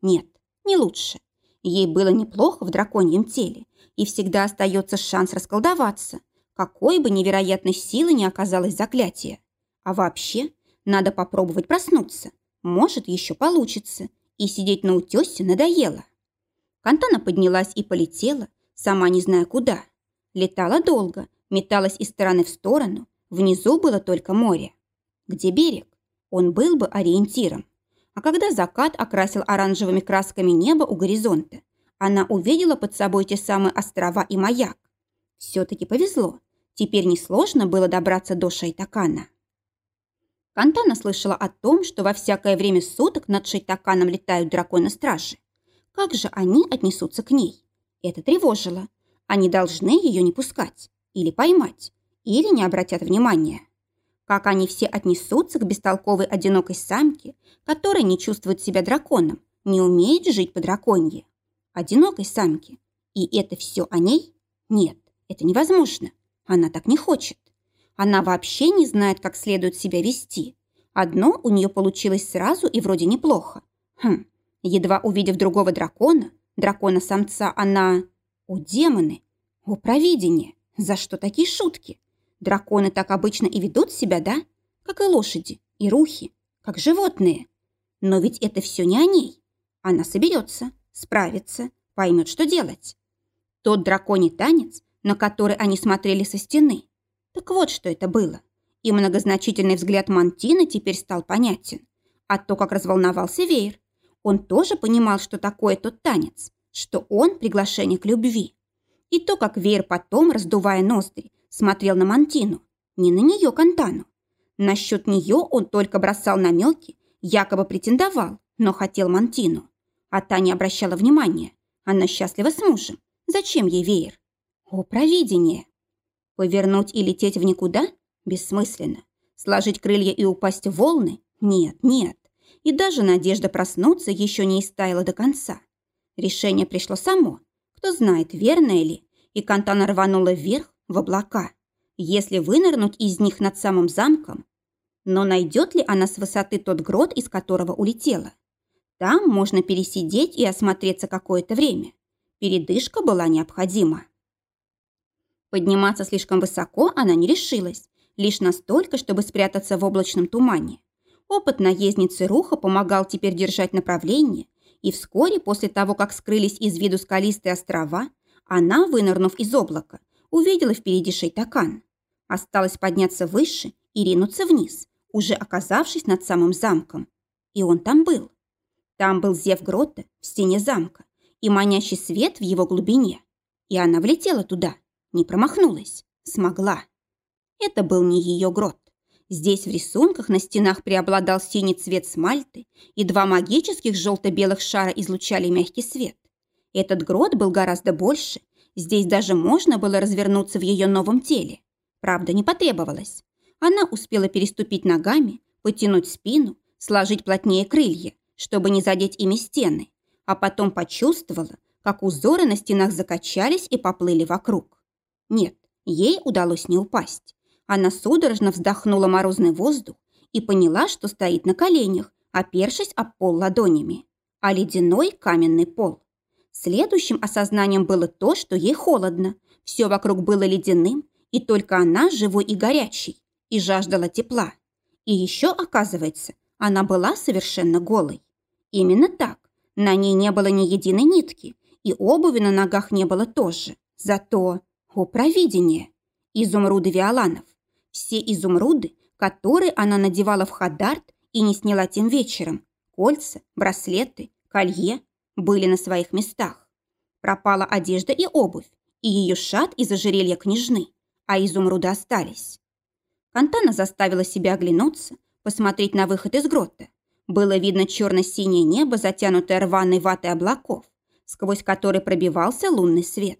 Нет, не лучше. Ей было неплохо в драконьем теле, и всегда остается шанс расколдоваться, какой бы невероятной силы ни оказалось заклятие. А вообще, надо попробовать проснуться. Может, еще получится. И сидеть на утесе надоело. Кантана поднялась и полетела, сама не зная куда. Летала долго, металась из стороны в сторону. Внизу было только море. Где берег? Он был бы ориентиром. А когда закат окрасил оранжевыми красками небо у горизонта, она увидела под собой те самые острова и маяк. Все-таки повезло. Теперь несложно было добраться до Шайтакана. Кантана слышала о том, что во всякое время суток над Шайтаканом летают драконы-стражи. Как же они отнесутся к ней? Это тревожило. Они должны ее не пускать. Или поймать. Или не обратят внимания. Как они все отнесутся к бестолковой одинокой самке, которая не чувствует себя драконом, не умеет жить по драконье. Одинокой самке. И это все о ней? Нет, это невозможно. Она так не хочет. Она вообще не знает, как следует себя вести. Одно у нее получилось сразу и вроде неплохо. Хм, едва увидев другого дракона, дракона-самца, она... О, демоны! О, провидение! За что такие шутки? Драконы так обычно и ведут себя, да? Как и лошади, и рухи, как животные. Но ведь это все не о ней. Она соберется, справится, поймет, что делать. Тот драконий танец, на который они смотрели со стены, так вот, что это было. И многозначительный взгляд Мантины теперь стал понятен. А то, как разволновался Веер. Он тоже понимал, что такое тот танец, что он приглашение к любви. И то, как Веер потом, раздувая ноздри, смотрел на Мантину, не на нее Кантану. Насчет нее он только бросал намеки, якобы претендовал, но хотел Мантину. А та не обращала внимания. Она счастлива с мужем. Зачем ей веер? О, провидение! Повернуть и лететь в никуда? Бессмысленно. Сложить крылья и упасть в волны? Нет, нет. И даже надежда проснуться еще не истаяла до конца. Решение пришло само. Кто знает, верное ли. И Кантана рванула вверх, в облака. Если вынырнуть из них над самым замком. Но найдет ли она с высоты тот грот, из которого улетела? Там можно пересидеть и осмотреться какое-то время. Передышка была необходима. Подниматься слишком высоко она не решилась, лишь настолько, чтобы спрятаться в облачном тумане. Опыт наездницы Руха помогал теперь держать направление, и вскоре после того, как скрылись из виду скалистые острова, она, вынырнув из облака, увидела впереди Шейтакан. Осталось подняться выше и ринуться вниз, уже оказавшись над самым замком. И он там был. Там был зев грота в стене замка и манящий свет в его глубине. И она влетела туда, не промахнулась. Смогла. Это был не ее грот. Здесь в рисунках на стенах преобладал синий цвет смальты, и два магических желто-белых шара излучали мягкий свет. Этот грот был гораздо больше, Здесь даже можно было развернуться в ее новом теле. Правда, не потребовалось. Она успела переступить ногами, потянуть спину, сложить плотнее крылья, чтобы не задеть ими стены, а потом почувствовала, как узоры на стенах закачались и поплыли вокруг. Нет, ей удалось не упасть. Она судорожно вздохнула морозный воздух и поняла, что стоит на коленях, опершись об пол ладонями, а ледяной каменный пол. Следующим осознанием было то, что ей холодно. Все вокруг было ледяным, и только она живой и горячий, и жаждала тепла. И еще, оказывается, она была совершенно голой. Именно так. На ней не было ни единой нитки, и обуви на ногах не было тоже. Зато, о провидение, изумруды Виоланов. Все изумруды, которые она надевала в Хадарт и не сняла тем вечером, кольца, браслеты, колье, были на своих местах. Пропала одежда и обувь, и ее шат из ожерелья княжны, а изумруды остались. Кантана заставила себя оглянуться, посмотреть на выход из грота. Было видно черно-синее небо, затянутое рваной ватой облаков, сквозь который пробивался лунный свет.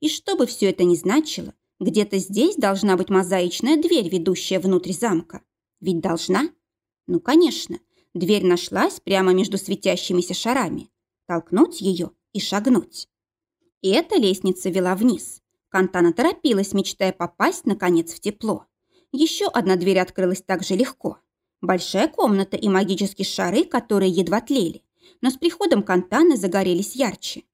И что бы все это ни значило, где-то здесь должна быть мозаичная дверь, ведущая внутрь замка. Ведь должна? Ну, конечно. Дверь нашлась прямо между светящимися шарами толкнуть ее и шагнуть. И эта лестница вела вниз. Кантана торопилась, мечтая попасть, наконец, в тепло. Еще одна дверь открылась так же легко. Большая комната и магические шары, которые едва тлели, но с приходом Кантаны загорелись ярче.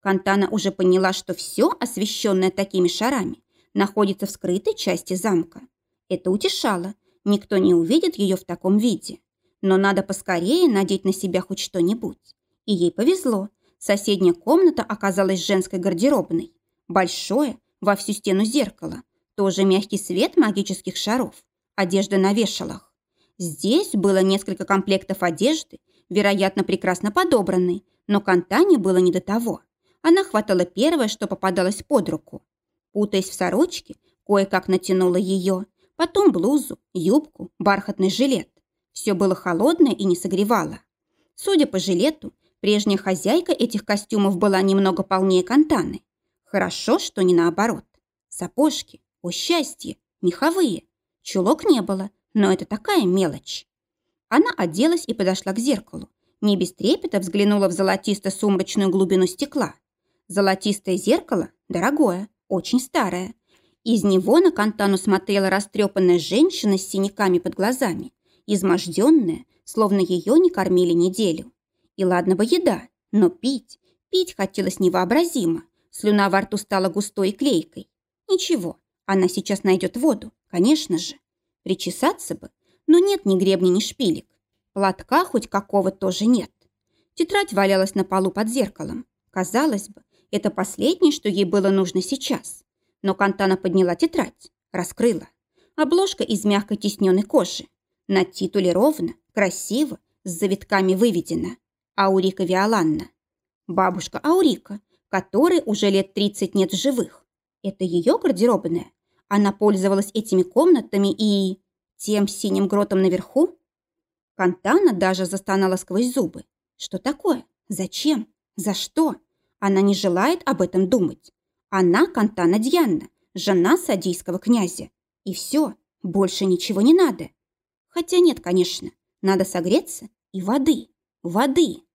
Кантана уже поняла, что все, освещенное такими шарами, находится в скрытой части замка. Это утешало. Никто не увидит ее в таком виде. Но надо поскорее надеть на себя хоть что-нибудь. И ей повезло. Соседняя комната оказалась женской гардеробной. Большое, во всю стену зеркало. Тоже мягкий свет магических шаров. Одежда на вешалах. Здесь было несколько комплектов одежды, вероятно, прекрасно подобранной, но Кантане было не до того. Она хватала первое, что попадалось под руку. Путаясь в сорочке, кое-как натянула ее, потом блузу, юбку, бархатный жилет. Все было холодное и не согревало. Судя по жилету, Прежняя хозяйка этих костюмов была немного полнее Кантаны. Хорошо, что не наоборот. Сапожки, о счастье, меховые. Чулок не было, но это такая мелочь. Она оделась и подошла к зеркалу. Не без трепета взглянула в золотисто-сумрачную глубину стекла. Золотистое зеркало дорогое, очень старое. Из него на Кантану смотрела растрепанная женщина с синяками под глазами, изможденная, словно ее не кормили неделю. И ладно бы еда, но пить, пить хотелось невообразимо. Слюна во рту стала густой и клейкой. Ничего, она сейчас найдет воду, конечно же. Причесаться бы, но нет ни гребня, ни шпилек. Платка хоть какого тоже нет. Тетрадь валялась на полу под зеркалом. Казалось бы, это последнее, что ей было нужно сейчас. Но Кантана подняла тетрадь, раскрыла. Обложка из мягкой тисненной кожи. На титуле ровно, красиво, с завитками выведена. Аурика Виоланна. Бабушка Аурика, которой уже лет 30 нет живых. Это ее гардеробная. Она пользовалась этими комнатами и... тем синим гротом наверху? Кантана даже застонала сквозь зубы. Что такое? Зачем? За что? Она не желает об этом думать. Она Кантана Дьянна, жена садийского князя. И все, больше ничего не надо. Хотя нет, конечно, надо согреться и воды, воды.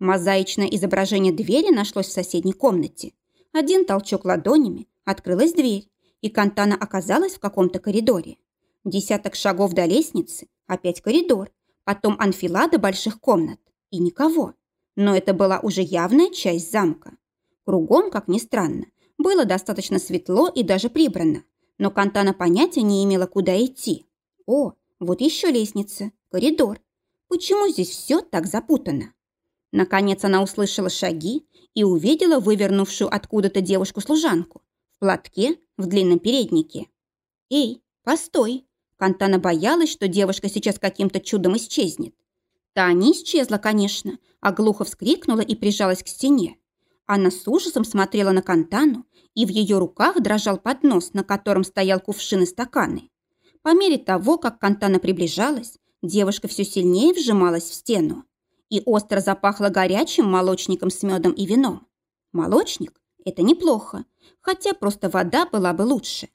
Мозаичное изображение двери нашлось в соседней комнате. Один толчок ладонями, открылась дверь, и Кантана оказалась в каком-то коридоре. Десяток шагов до лестницы, опять коридор, потом анфилада больших комнат. И никого. Но это была уже явная часть замка. Кругом, как ни странно, было достаточно светло и даже прибрано. Но Кантана понятия не имела, куда идти. О, вот еще лестница, коридор. Почему здесь все так запутано? Наконец она услышала шаги и увидела вывернувшую откуда-то девушку-служанку в платке, в длинном переднике. «Эй, постой!» Кантана боялась, что девушка сейчас каким-то чудом исчезнет. Та не исчезла, конечно, а глухо вскрикнула и прижалась к стене. Она с ужасом смотрела на Кантану, и в ее руках дрожал поднос, на котором стоял кувшин и стаканы. По мере того, как Кантана приближалась, девушка все сильнее вжималась в стену и остро запахло горячим молочником с медом и вином. Молочник Это неплохо, хотя просто вода была бы лучше.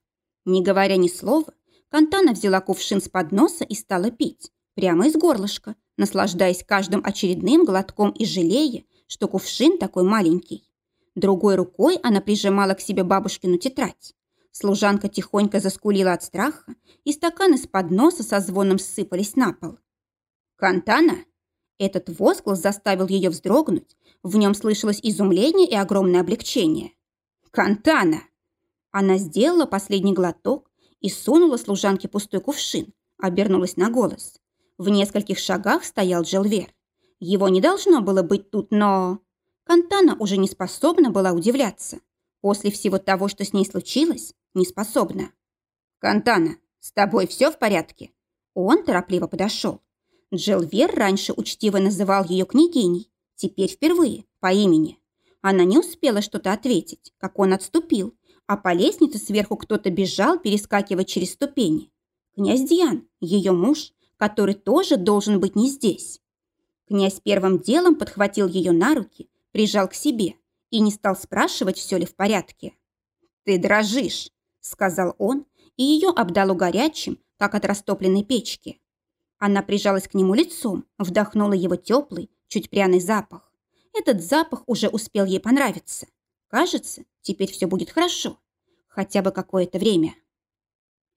Не говоря ни слова, Кантана взяла кувшин с подноса и стала пить, прямо из горлышка, наслаждаясь каждым очередным глотком и жалея, что кувшин такой маленький. Другой рукой она прижимала к себе бабушкину тетрадь. Служанка тихонько заскулила от страха, и стаканы с подноса со звоном сыпались на пол. «Кантана?» Этот возглас заставил ее вздрогнуть. В нем слышалось изумление и огромное облегчение. «Кантана!» Она сделала последний глоток и сунула служанке пустой кувшин, обернулась на голос. В нескольких шагах стоял Джелвер. Его не должно было быть тут, но... Кантана уже не способна была удивляться. После всего того, что с ней случилось, не способна. «Кантана, с тобой все в порядке?» Он торопливо подошел. Джилвер раньше учтиво называл ее княгиней, теперь впервые, по имени. Она не успела что-то ответить, как он отступил, а по лестнице сверху кто-то бежал, перескакивая через ступени. Князь Диан, ее муж, который тоже должен быть не здесь. Князь первым делом подхватил ее на руки, прижал к себе и не стал спрашивать, все ли в порядке. «Ты дрожишь», — сказал он, и ее обдало горячим, как от растопленной печки. Она прижалась к нему лицом, вдохнула его теплый, чуть пряный запах. Этот запах уже успел ей понравиться. Кажется, теперь все будет хорошо. Хотя бы какое-то время.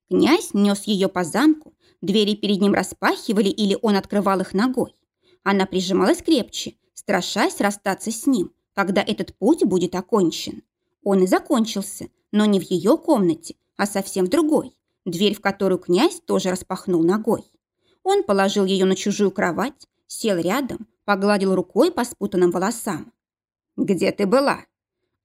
Князь нес ее по замку, двери перед ним распахивали или он открывал их ногой. Она прижималась крепче, страшась расстаться с ним, когда этот путь будет окончен. Он и закончился, но не в ее комнате, а совсем в другой, дверь в которую князь тоже распахнул ногой. Он положил ее на чужую кровать, сел рядом, погладил рукой по спутанным волосам. «Где ты была?»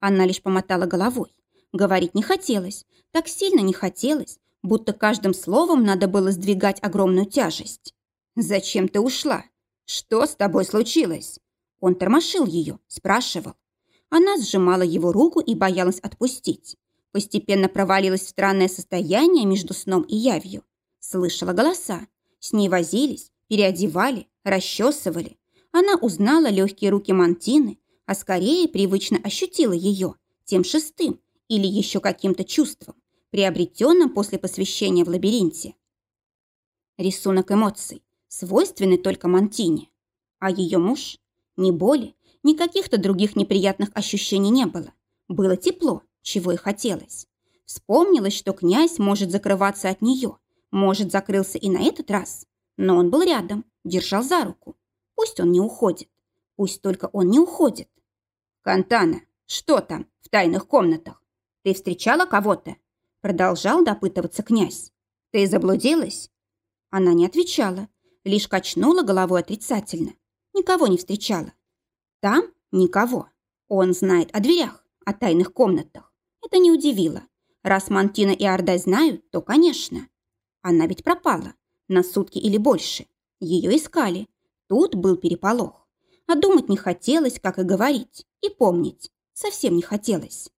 Она лишь помотала головой. Говорить не хотелось, так сильно не хотелось, будто каждым словом надо было сдвигать огромную тяжесть. «Зачем ты ушла? Что с тобой случилось?» Он тормошил ее, спрашивал. Она сжимала его руку и боялась отпустить. Постепенно провалилась в странное состояние между сном и явью. Слышала голоса, с ней возились, переодевали, расчесывали. Она узнала легкие руки Мантины, а скорее привычно ощутила ее, тем шестым или еще каким-то чувством, приобретенным после посвящения в лабиринте. Рисунок эмоций, свойственный только Мантине. А ее муж? Ни боли, ни каких-то других неприятных ощущений не было. Было тепло, чего и хотелось. Вспомнилось, что князь может закрываться от нее, может, закрылся и на этот раз, но он был рядом, держал за руку. Пусть он не уходит. Пусть только он не уходит. «Кантана, что там в тайных комнатах? Ты встречала кого-то?» Продолжал допытываться князь. «Ты заблудилась?» Она не отвечала, лишь качнула головой отрицательно. Никого не встречала. Там никого. Он знает о дверях, о тайных комнатах. Это не удивило. Раз Мантина и Ордай знают, то, конечно. Она ведь пропала. На сутки или больше. Ее искали. Тут был переполох. А думать не хотелось, как и говорить. И помнить. Совсем не хотелось.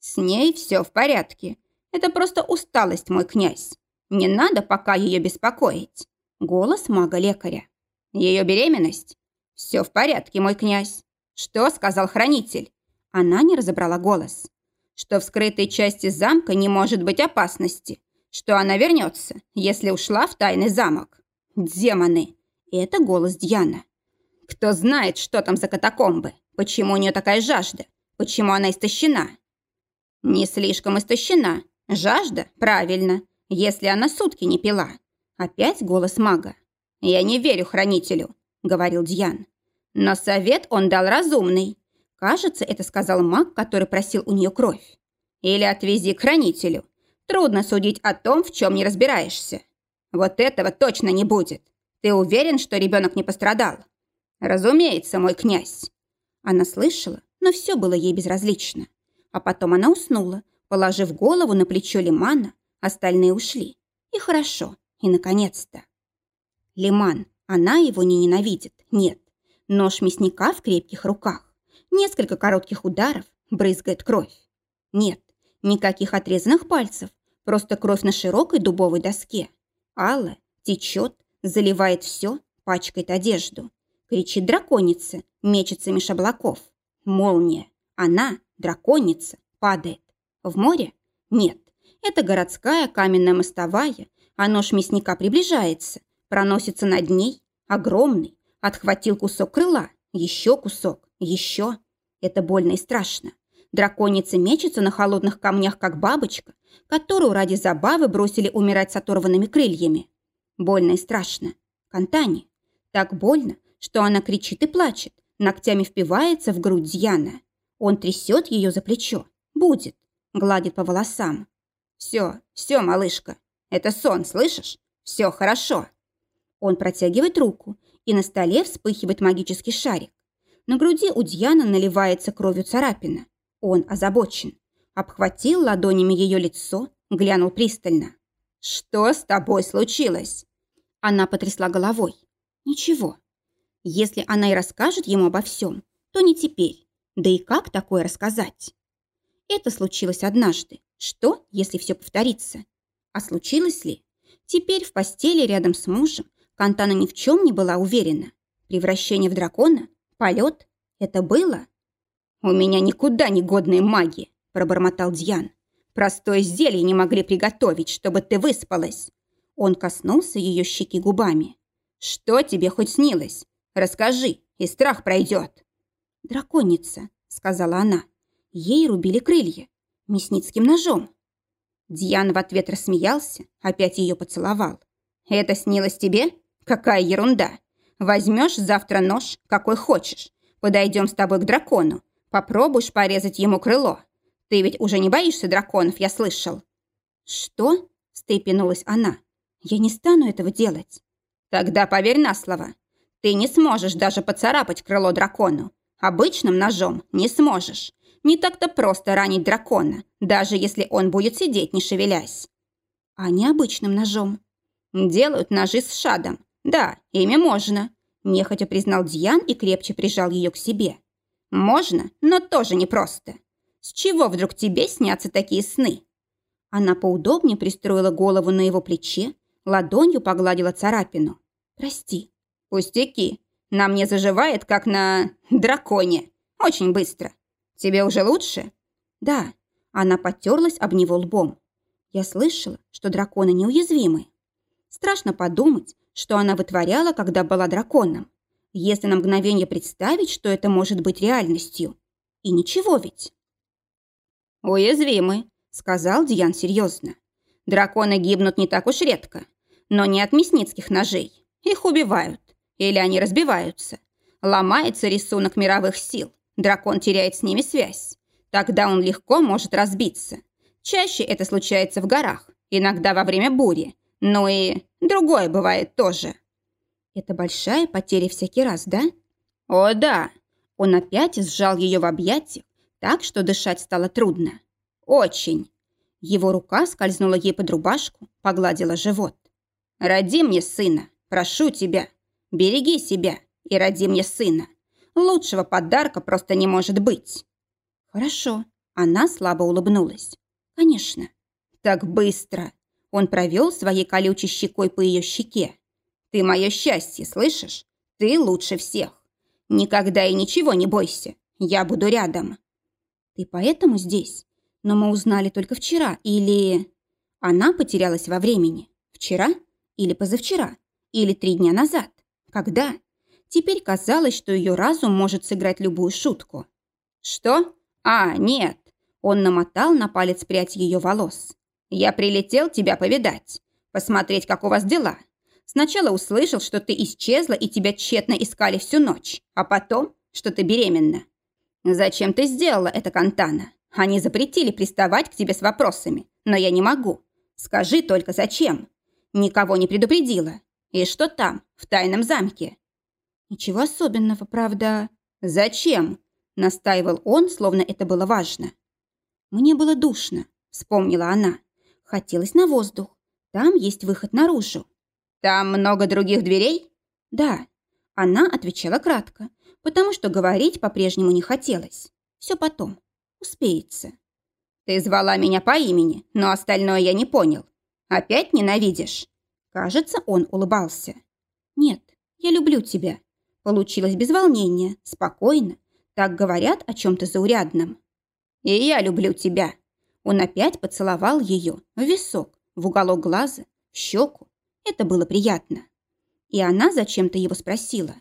С ней все в порядке. Это просто усталость, мой князь. Не надо пока ее беспокоить. Голос мага-лекаря. Ее беременность? Все в порядке, мой князь. Что сказал хранитель? Она не разобрала голос. Что в скрытой части замка не может быть опасности что она вернется, если ушла в тайный замок. Демоны! Это голос Дьяна. Кто знает, что там за катакомбы? Почему у нее такая жажда? Почему она истощена? Не слишком истощена. Жажда? Правильно. Если она сутки не пила. Опять голос мага. «Я не верю хранителю», — говорил Дьян. Но совет он дал разумный. Кажется, это сказал маг, который просил у нее кровь. Или отвези к хранителю. Трудно судить о том, в чем не разбираешься. Вот этого точно не будет. Ты уверен, что ребенок не пострадал? Разумеется, мой князь. Она слышала, но все было ей безразлично. А потом она уснула, положив голову на плечо Лимана, остальные ушли. И хорошо, и наконец-то. Лиман, она его не ненавидит, нет. Нож мясника в крепких руках. Несколько коротких ударов, брызгает кровь. Нет, никаких отрезанных пальцев, Просто кровь на широкой дубовой доске. Алла течет, заливает все, пачкает одежду. Кричит драконица, мечется меж облаков. Молния. Она драконица, падает. В море? Нет. Это городская каменная мостовая, а нож мясника приближается, проносится над ней, огромный, отхватил кусок крыла, еще кусок, еще. Это больно и страшно. Драконица мечется на холодных камнях, как бабочка, которую ради забавы бросили умирать с оторванными крыльями. Больно и страшно. Кантани. Так больно, что она кричит и плачет, ногтями впивается в грудь Дьяна. Он трясет ее за плечо. Будет. Гладит по волосам. «Все, все, малышка. Это сон, слышишь? Все хорошо». Он протягивает руку, и на столе вспыхивает магический шарик. На груди у Дьяна наливается кровью царапина. Он озабочен. Обхватил ладонями ее лицо, глянул пристально. «Что с тобой случилось?» Она потрясла головой. «Ничего. Если она и расскажет ему обо всем, то не теперь. Да и как такое рассказать?» Это случилось однажды. Что, если все повторится? А случилось ли? Теперь в постели рядом с мужем Кантана ни в чем не была уверена. Превращение в дракона? Полет? Это было? «У меня никуда не годные маги», – пробормотал Дьян. «Простое зелье не могли приготовить, чтобы ты выспалась». Он коснулся ее щеки губами. «Что тебе хоть снилось? Расскажи, и страх пройдет». «Драконица», — сказала она. Ей рубили крылья. Мясницким ножом. Дьян в ответ рассмеялся, опять ее поцеловал. «Это снилось тебе? Какая ерунда! Возьмешь завтра нож, какой хочешь. Подойдем с тобой к дракону. Попробуешь порезать ему крыло. Ты ведь уже не боишься драконов, я слышал». «Что?» – встрепенулась она. «Я не стану этого делать». «Тогда поверь на слово. Ты не сможешь даже поцарапать крыло дракону. Обычным ножом не сможешь. Не так-то просто ранить дракона, даже если он будет сидеть, не шевелясь. А необычным ножом. Делают ножи с шадом. Да, ими можно. Нехотя признал Дьян и крепче прижал ее к себе. Можно, но тоже непросто. С чего вдруг тебе снятся такие сны? Она поудобнее пристроила голову на его плече, ладонью погладила царапину. «Прости». «Пустяки. На мне заживает, как на драконе. Очень быстро. Тебе уже лучше?» «Да». Она потерлась об него лбом. Я слышала, что драконы неуязвимы. Страшно подумать, что она вытворяла, когда была драконом. Если на мгновение представить, что это может быть реальностью. И ничего ведь. «Уязвимы», — сказал Диан серьезно. «Драконы гибнут не так уж редко, но не от мясницких ножей. Их убивают. Или они разбиваются. Ломается рисунок мировых сил. Дракон теряет с ними связь. Тогда он легко может разбиться. Чаще это случается в горах, иногда во время бури. Ну и другое бывает тоже. Это большая потеря всякий раз, да? О, да. Он опять сжал ее в объятиях, так что дышать стало трудно. Очень. Его рука скользнула ей под рубашку, погладила живот. «Роди мне сына, прошу тебя. Береги себя и роди мне сына. Лучшего подарка просто не может быть». «Хорошо». Она слабо улыбнулась. «Конечно». «Так быстро!» Он провел своей колючей щекой по ее щеке. Ты мое счастье, слышишь? Ты лучше всех. Никогда и ничего не бойся. Я буду рядом. Ты поэтому здесь? Но мы узнали только вчера. Или... Она потерялась во времени. Вчера? Или позавчера? Или три дня назад? Когда? Теперь казалось, что ее разум может сыграть любую шутку. Что? А, нет. Он намотал на палец прядь ее волос. Я прилетел тебя повидать. Посмотреть, как у вас дела. Сначала услышал, что ты исчезла и тебя тщетно искали всю ночь, а потом, что ты беременна. Зачем ты сделала это, Кантана? Они запретили приставать к тебе с вопросами, но я не могу. Скажи только, зачем? Никого не предупредила. И что там, в тайном замке? Ничего особенного, правда. Зачем? Настаивал он, словно это было важно. Мне было душно, вспомнила она. Хотелось на воздух. Там есть выход наружу. «Там много других дверей?» «Да». Она отвечала кратко, потому что говорить по-прежнему не хотелось. Все потом. Успеется. «Ты звала меня по имени, но остальное я не понял. Опять ненавидишь?» Кажется, он улыбался. «Нет, я люблю тебя». Получилось без волнения, спокойно. Так говорят о чем-то заурядном. И я люблю тебя». Он опять поцеловал ее в висок, в уголок глаза, в щеку. Это было приятно. И она зачем-то его спросила.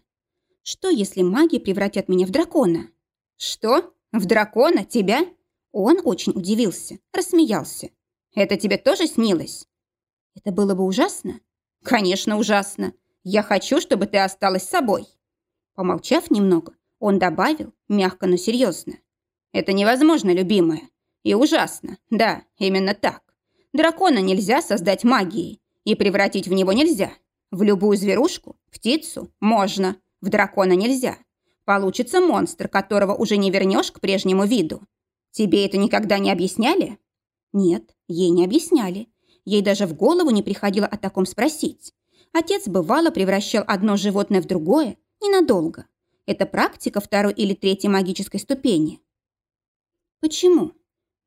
«Что, если маги превратят меня в дракона?» «Что? В дракона? Тебя?» Он очень удивился, рассмеялся. «Это тебе тоже снилось?» «Это было бы ужасно?» «Конечно, ужасно. Я хочу, чтобы ты осталась собой». Помолчав немного, он добавил, мягко, но серьезно. «Это невозможно, любимая. И ужасно. Да, именно так. Дракона нельзя создать магией. И превратить в него нельзя. В любую зверушку, птицу, можно. В дракона нельзя. Получится монстр, которого уже не вернешь к прежнему виду. Тебе это никогда не объясняли? Нет, ей не объясняли. Ей даже в голову не приходило о таком спросить. Отец бывало превращал одно животное в другое ненадолго. Это практика второй или третьей магической ступени. Почему?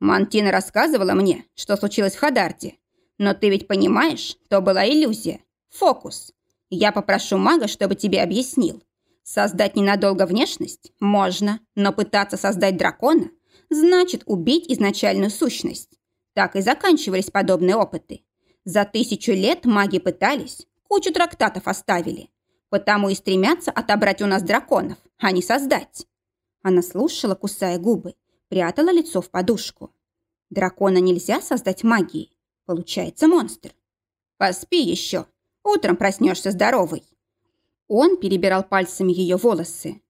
Мантина рассказывала мне, что случилось в Хадарте. Но ты ведь понимаешь, то была иллюзия. Фокус. Я попрошу мага, чтобы тебе объяснил. Создать ненадолго внешность можно, но пытаться создать дракона значит убить изначальную сущность. Так и заканчивались подобные опыты. За тысячу лет маги пытались, кучу трактатов оставили. Потому и стремятся отобрать у нас драконов, а не создать. Она слушала, кусая губы, прятала лицо в подушку. Дракона нельзя создать магией. Получается монстр. Поспи еще. Утром проснешься здоровый. Он перебирал пальцами ее волосы.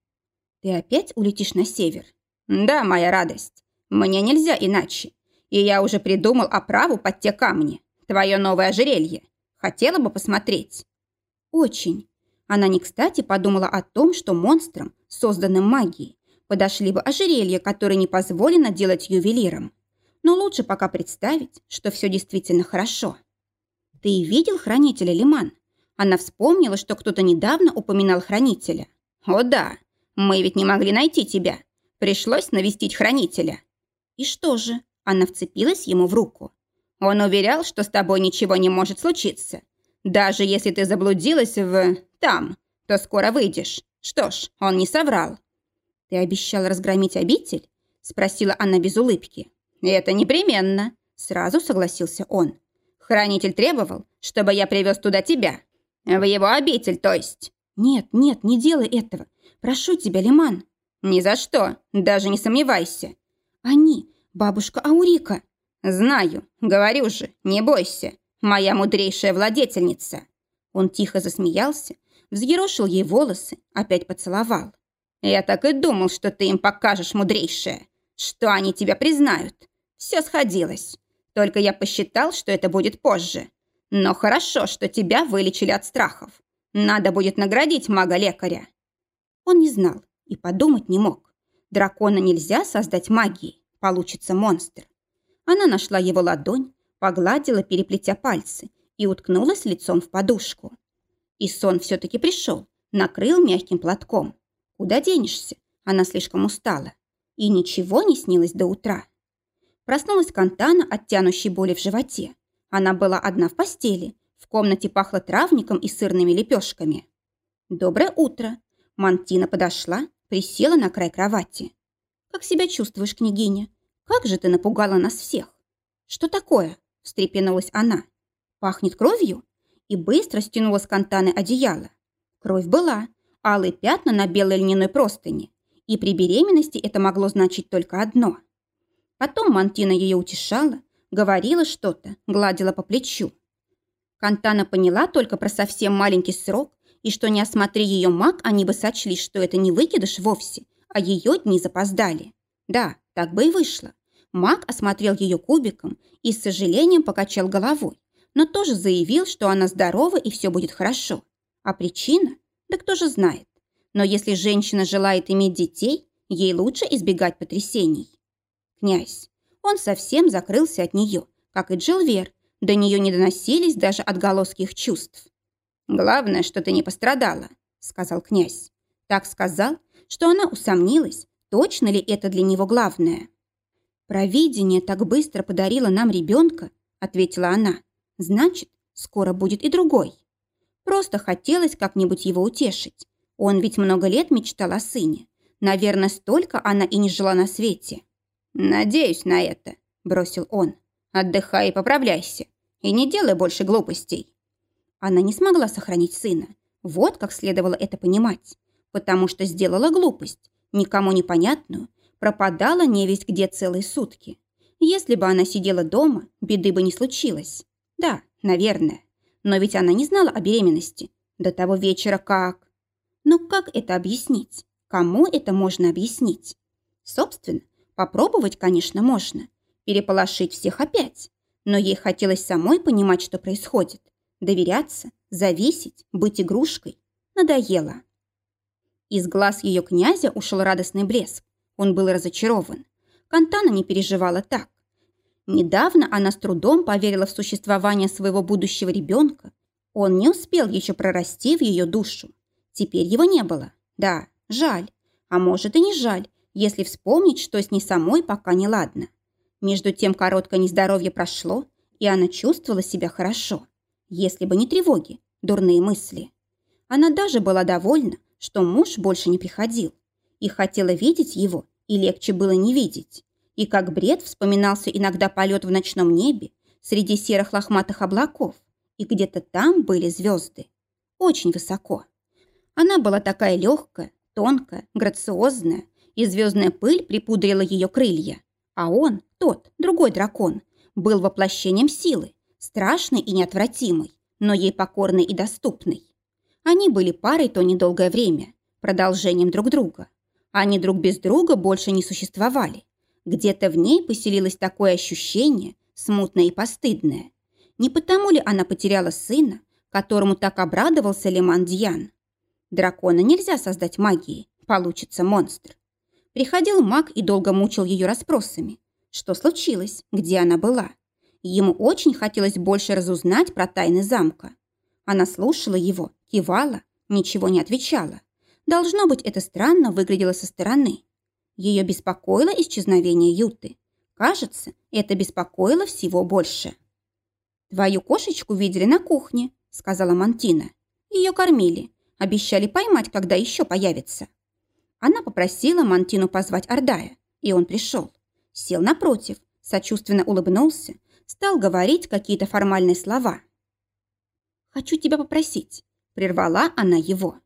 Ты опять улетишь на север? Да, моя радость. Мне нельзя иначе. И я уже придумал оправу под те камни. Твое новое ожерелье. Хотела бы посмотреть? Очень. Она не кстати подумала о том, что монстрам, созданным магией, подошли бы ожерелья, которые не позволено делать ювелиром. Но лучше пока представить, что все действительно хорошо. Ты видел хранителя Лиман? Она вспомнила, что кто-то недавно упоминал хранителя. О да, мы ведь не могли найти тебя. Пришлось навестить хранителя. И что же? Она вцепилась ему в руку. Он уверял, что с тобой ничего не может случиться. Даже если ты заблудилась в... там, то скоро выйдешь. Что ж, он не соврал. «Ты обещал разгромить обитель?» – спросила она без улыбки. «Это непременно», – сразу согласился он. «Хранитель требовал, чтобы я привез туда тебя. В его обитель, то есть». «Нет, нет, не делай этого. Прошу тебя, Лиман». «Ни за что, даже не сомневайся». «Они, бабушка Аурика». «Знаю, говорю же, не бойся. Моя мудрейшая владетельница». Он тихо засмеялся, взъерошил ей волосы, опять поцеловал. «Я так и думал, что ты им покажешь, мудрейшее, что они тебя признают. Все сходилось. Только я посчитал, что это будет позже. Но хорошо, что тебя вылечили от страхов. Надо будет наградить мага-лекаря». Он не знал и подумать не мог. Дракона нельзя создать магией, получится монстр. Она нашла его ладонь, погладила, переплетя пальцы, и уткнулась лицом в подушку. И сон все-таки пришел, накрыл мягким платком. Куда денешься? Она слишком устала. И ничего не снилось до утра. Проснулась Кантана от тянущей боли в животе. Она была одна в постели. В комнате пахло травником и сырными лепешками. «Доброе утро!» Мантина подошла, присела на край кровати. «Как себя чувствуешь, княгиня? Как же ты напугала нас всех!» «Что такое?» – встрепенулась она. «Пахнет кровью?» И быстро стянула с кантаны одеяло. Кровь была, алые пятна на белой льняной простыни. И при беременности это могло значить только одно. Потом Мантина ее утешала, говорила что-то, гладила по плечу. Кантана поняла только про совсем маленький срок, и что не осмотри ее маг, они бы сочли, что это не выкидыш вовсе, а ее дни запоздали. Да, так бы и вышло. Маг осмотрел ее кубиком и с сожалением покачал головой, но тоже заявил, что она здорова и все будет хорошо. А причина? Да кто же знает. Но если женщина желает иметь детей, ей лучше избегать потрясений. Князь. Он совсем закрылся от нее, как и Джилвер. До нее не доносились даже отголоски их чувств. «Главное, что ты не пострадала», — сказал князь. Так сказал, что она усомнилась, точно ли это для него главное. «Провидение так быстро подарило нам ребенка», — ответила она. «Значит, скоро будет и другой». Просто хотелось как-нибудь его утешить. Он ведь много лет мечтал о сыне. Наверное, столько она и не жила на свете. «Надеюсь на это», – бросил он. «Отдыхай и поправляйся. И не делай больше глупостей». Она не смогла сохранить сына. Вот как следовало это понимать. Потому что сделала глупость, никому непонятную, пропадала невесть где целые сутки. Если бы она сидела дома, беды бы не случилось. Да, наверное. Но ведь она не знала о беременности. До того вечера как... Но как это объяснить? Кому это можно объяснить? Собственно, попробовать, конечно, можно. Переполошить всех опять. Но ей хотелось самой понимать, что происходит. Доверяться, зависеть, быть игрушкой. Надоело. Из глаз ее князя ушел радостный блеск. Он был разочарован. Кантана не переживала так. Недавно она с трудом поверила в существование своего будущего ребенка. Он не успел еще прорасти в ее душу. Теперь его не было. Да, жаль. А может и не жаль, если вспомнить, что с ней самой пока не ладно. Между тем короткое нездоровье прошло, и она чувствовала себя хорошо. Если бы не тревоги, дурные мысли. Она даже была довольна, что муж больше не приходил. И хотела видеть его, и легче было не видеть. И как бред вспоминался иногда полет в ночном небе среди серых лохматых облаков, и где-то там были звезды. Очень высоко. Она была такая легкая, тонкая, грациозная, и звездная пыль припудрила ее крылья. А он, тот, другой дракон, был воплощением силы, страшный и неотвратимый, но ей покорный и доступный. Они были парой то недолгое время, продолжением друг друга. Они друг без друга больше не существовали. Где-то в ней поселилось такое ощущение, смутное и постыдное. Не потому ли она потеряла сына, которому так обрадовался Леман Дьян? Дракона нельзя создать магией, получится монстр. Приходил маг и долго мучил ее расспросами. Что случилось? Где она была? Ему очень хотелось больше разузнать про тайны замка. Она слушала его, кивала, ничего не отвечала. Должно быть, это странно выглядело со стороны. Ее беспокоило исчезновение Юты. Кажется, это беспокоило всего больше. «Твою кошечку видели на кухне», — сказала Мантина. Ее кормили. Обещали поймать, когда еще появится. Она попросила Мантину позвать Ордая, и он пришел. Сел напротив, сочувственно улыбнулся, стал говорить какие-то формальные слова. «Хочу тебя попросить», — прервала она его.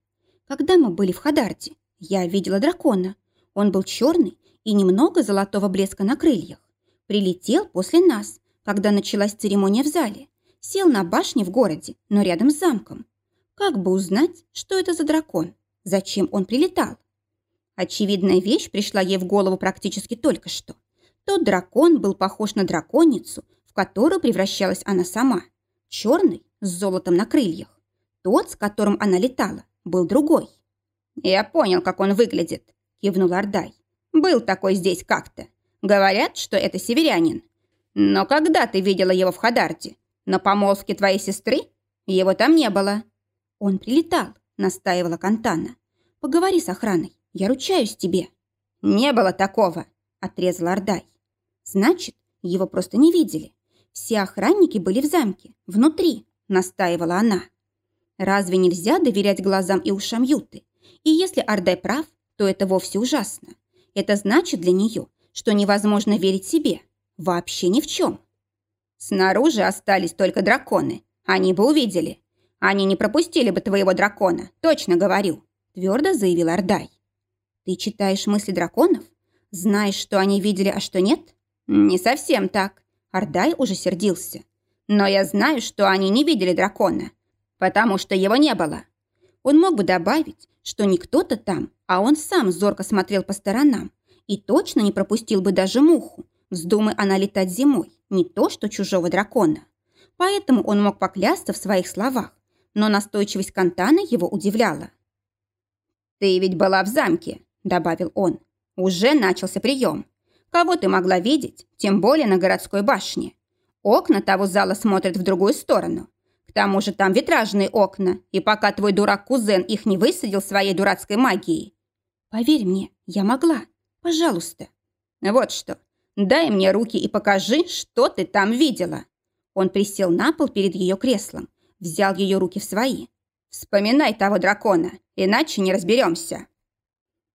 Когда мы были в Хадарте, я видела дракона. Он был черный и немного золотого блеска на крыльях. Прилетел после нас, когда началась церемония в зале. Сел на башне в городе, но рядом с замком. Как бы узнать, что это за дракон? Зачем он прилетал? Очевидная вещь пришла ей в голову практически только что. Тот дракон был похож на драконицу, в которую превращалась она сама. Черный, с золотом на крыльях. Тот, с которым она летала, был другой. «Я понял, как он выглядит», – кивнул Ардай. «Был такой здесь как-то. Говорят, что это северянин. Но когда ты видела его в Хадарте? На помолвке твоей сестры? Его там не было». «Он прилетал», – настаивала Кантана. «Поговори с охраной, я ручаюсь тебе». «Не было такого», – отрезал Ардай. «Значит, его просто не видели. Все охранники были в замке, внутри», – настаивала она. Разве нельзя доверять глазам и ушам Юты? И если Ардай прав, то это вовсе ужасно. Это значит для нее, что невозможно верить себе. Вообще ни в чем. Снаружи остались только драконы. Они бы увидели. Они не пропустили бы твоего дракона, точно говорю, твердо заявил Ардай. Ты читаешь мысли драконов? Знаешь, что они видели, а что нет? Не совсем так. Ардай уже сердился. Но я знаю, что они не видели дракона потому что его не было. Он мог бы добавить, что не кто-то там, а он сам зорко смотрел по сторонам и точно не пропустил бы даже муху, вздумай она летать зимой, не то что чужого дракона. Поэтому он мог поклясться в своих словах, но настойчивость Кантана его удивляла. «Ты ведь была в замке», — добавил он. «Уже начался прием. Кого ты могла видеть, тем более на городской башне? Окна того зала смотрят в другую сторону. К тому же там витражные окна, и пока твой дурак-кузен их не высадил своей дурацкой магией. Поверь мне, я могла. Пожалуйста. Вот что. Дай мне руки и покажи, что ты там видела. Он присел на пол перед ее креслом, взял ее руки в свои. Вспоминай того дракона, иначе не разберемся.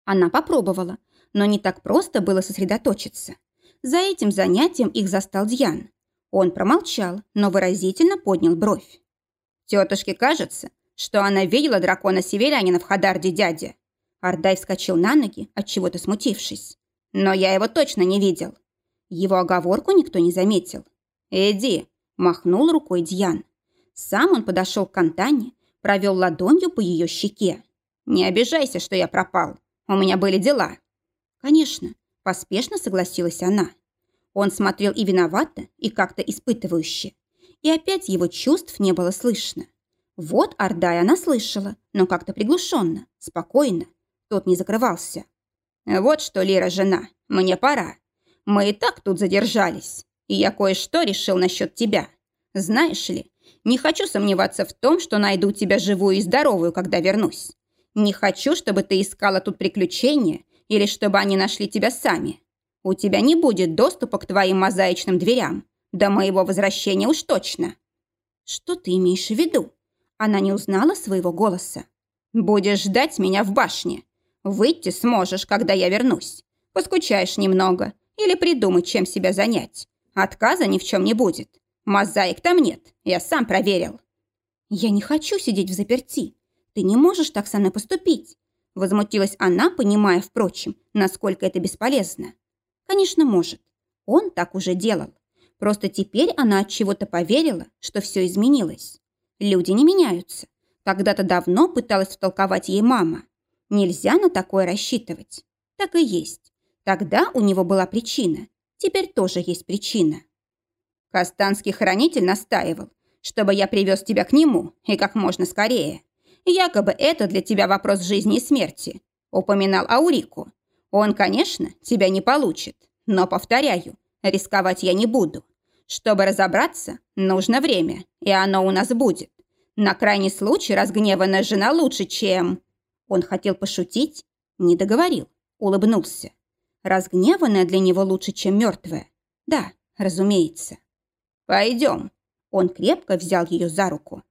Она попробовала, но не так просто было сосредоточиться. За этим занятием их застал Дьян. Он промолчал, но выразительно поднял бровь. Тетушке кажется, что она видела дракона-северянина в Хадарде дяде. Ардай вскочил на ноги, от чего то смутившись. Но я его точно не видел. Его оговорку никто не заметил. «Иди», – махнул рукой Дьян. Сам он подошел к Кантане, провел ладонью по ее щеке. «Не обижайся, что я пропал. У меня были дела». «Конечно», – поспешно согласилась она. Он смотрел и виновато, и как-то испытывающе. И опять его чувств не было слышно. Вот Ордай она слышала, но как-то приглушенно, спокойно. Тот не закрывался. «Вот что, Лира, жена, мне пора. Мы и так тут задержались, и я кое-что решил насчет тебя. Знаешь ли, не хочу сомневаться в том, что найду тебя живую и здоровую, когда вернусь. Не хочу, чтобы ты искала тут приключения или чтобы они нашли тебя сами. У тебя не будет доступа к твоим мозаичным дверям. До моего возвращения уж точно». «Что ты имеешь в виду?» Она не узнала своего голоса. «Будешь ждать меня в башне. Выйти сможешь, когда я вернусь. Поскучаешь немного или придумай, чем себя занять. Отказа ни в чем не будет. Мозаик там нет, я сам проверил. Я не хочу сидеть в заперти. Ты не можешь так со мной поступить. Возмутилась она, понимая, впрочем, насколько это бесполезно. Конечно, может. Он так уже делал. Просто теперь она от чего-то поверила, что все изменилось. Люди не меняются. Когда-то давно пыталась втолковать ей мама. Нельзя на такое рассчитывать. Так и есть. Тогда у него была причина. Теперь тоже есть причина. Кастанский хранитель настаивал, чтобы я привез тебя к нему и как можно скорее. Якобы это для тебя вопрос жизни и смерти. Упоминал Аурику. Он, конечно, тебя не получит, но, повторяю, рисковать я не буду. Чтобы разобраться, нужно время, и оно у нас будет. На крайний случай разгневанная жена лучше, чем... Он хотел пошутить, не договорил, улыбнулся. Разгневанная для него лучше, чем мертвая. Да, разумеется. «Пойдем». Он крепко взял ее за руку.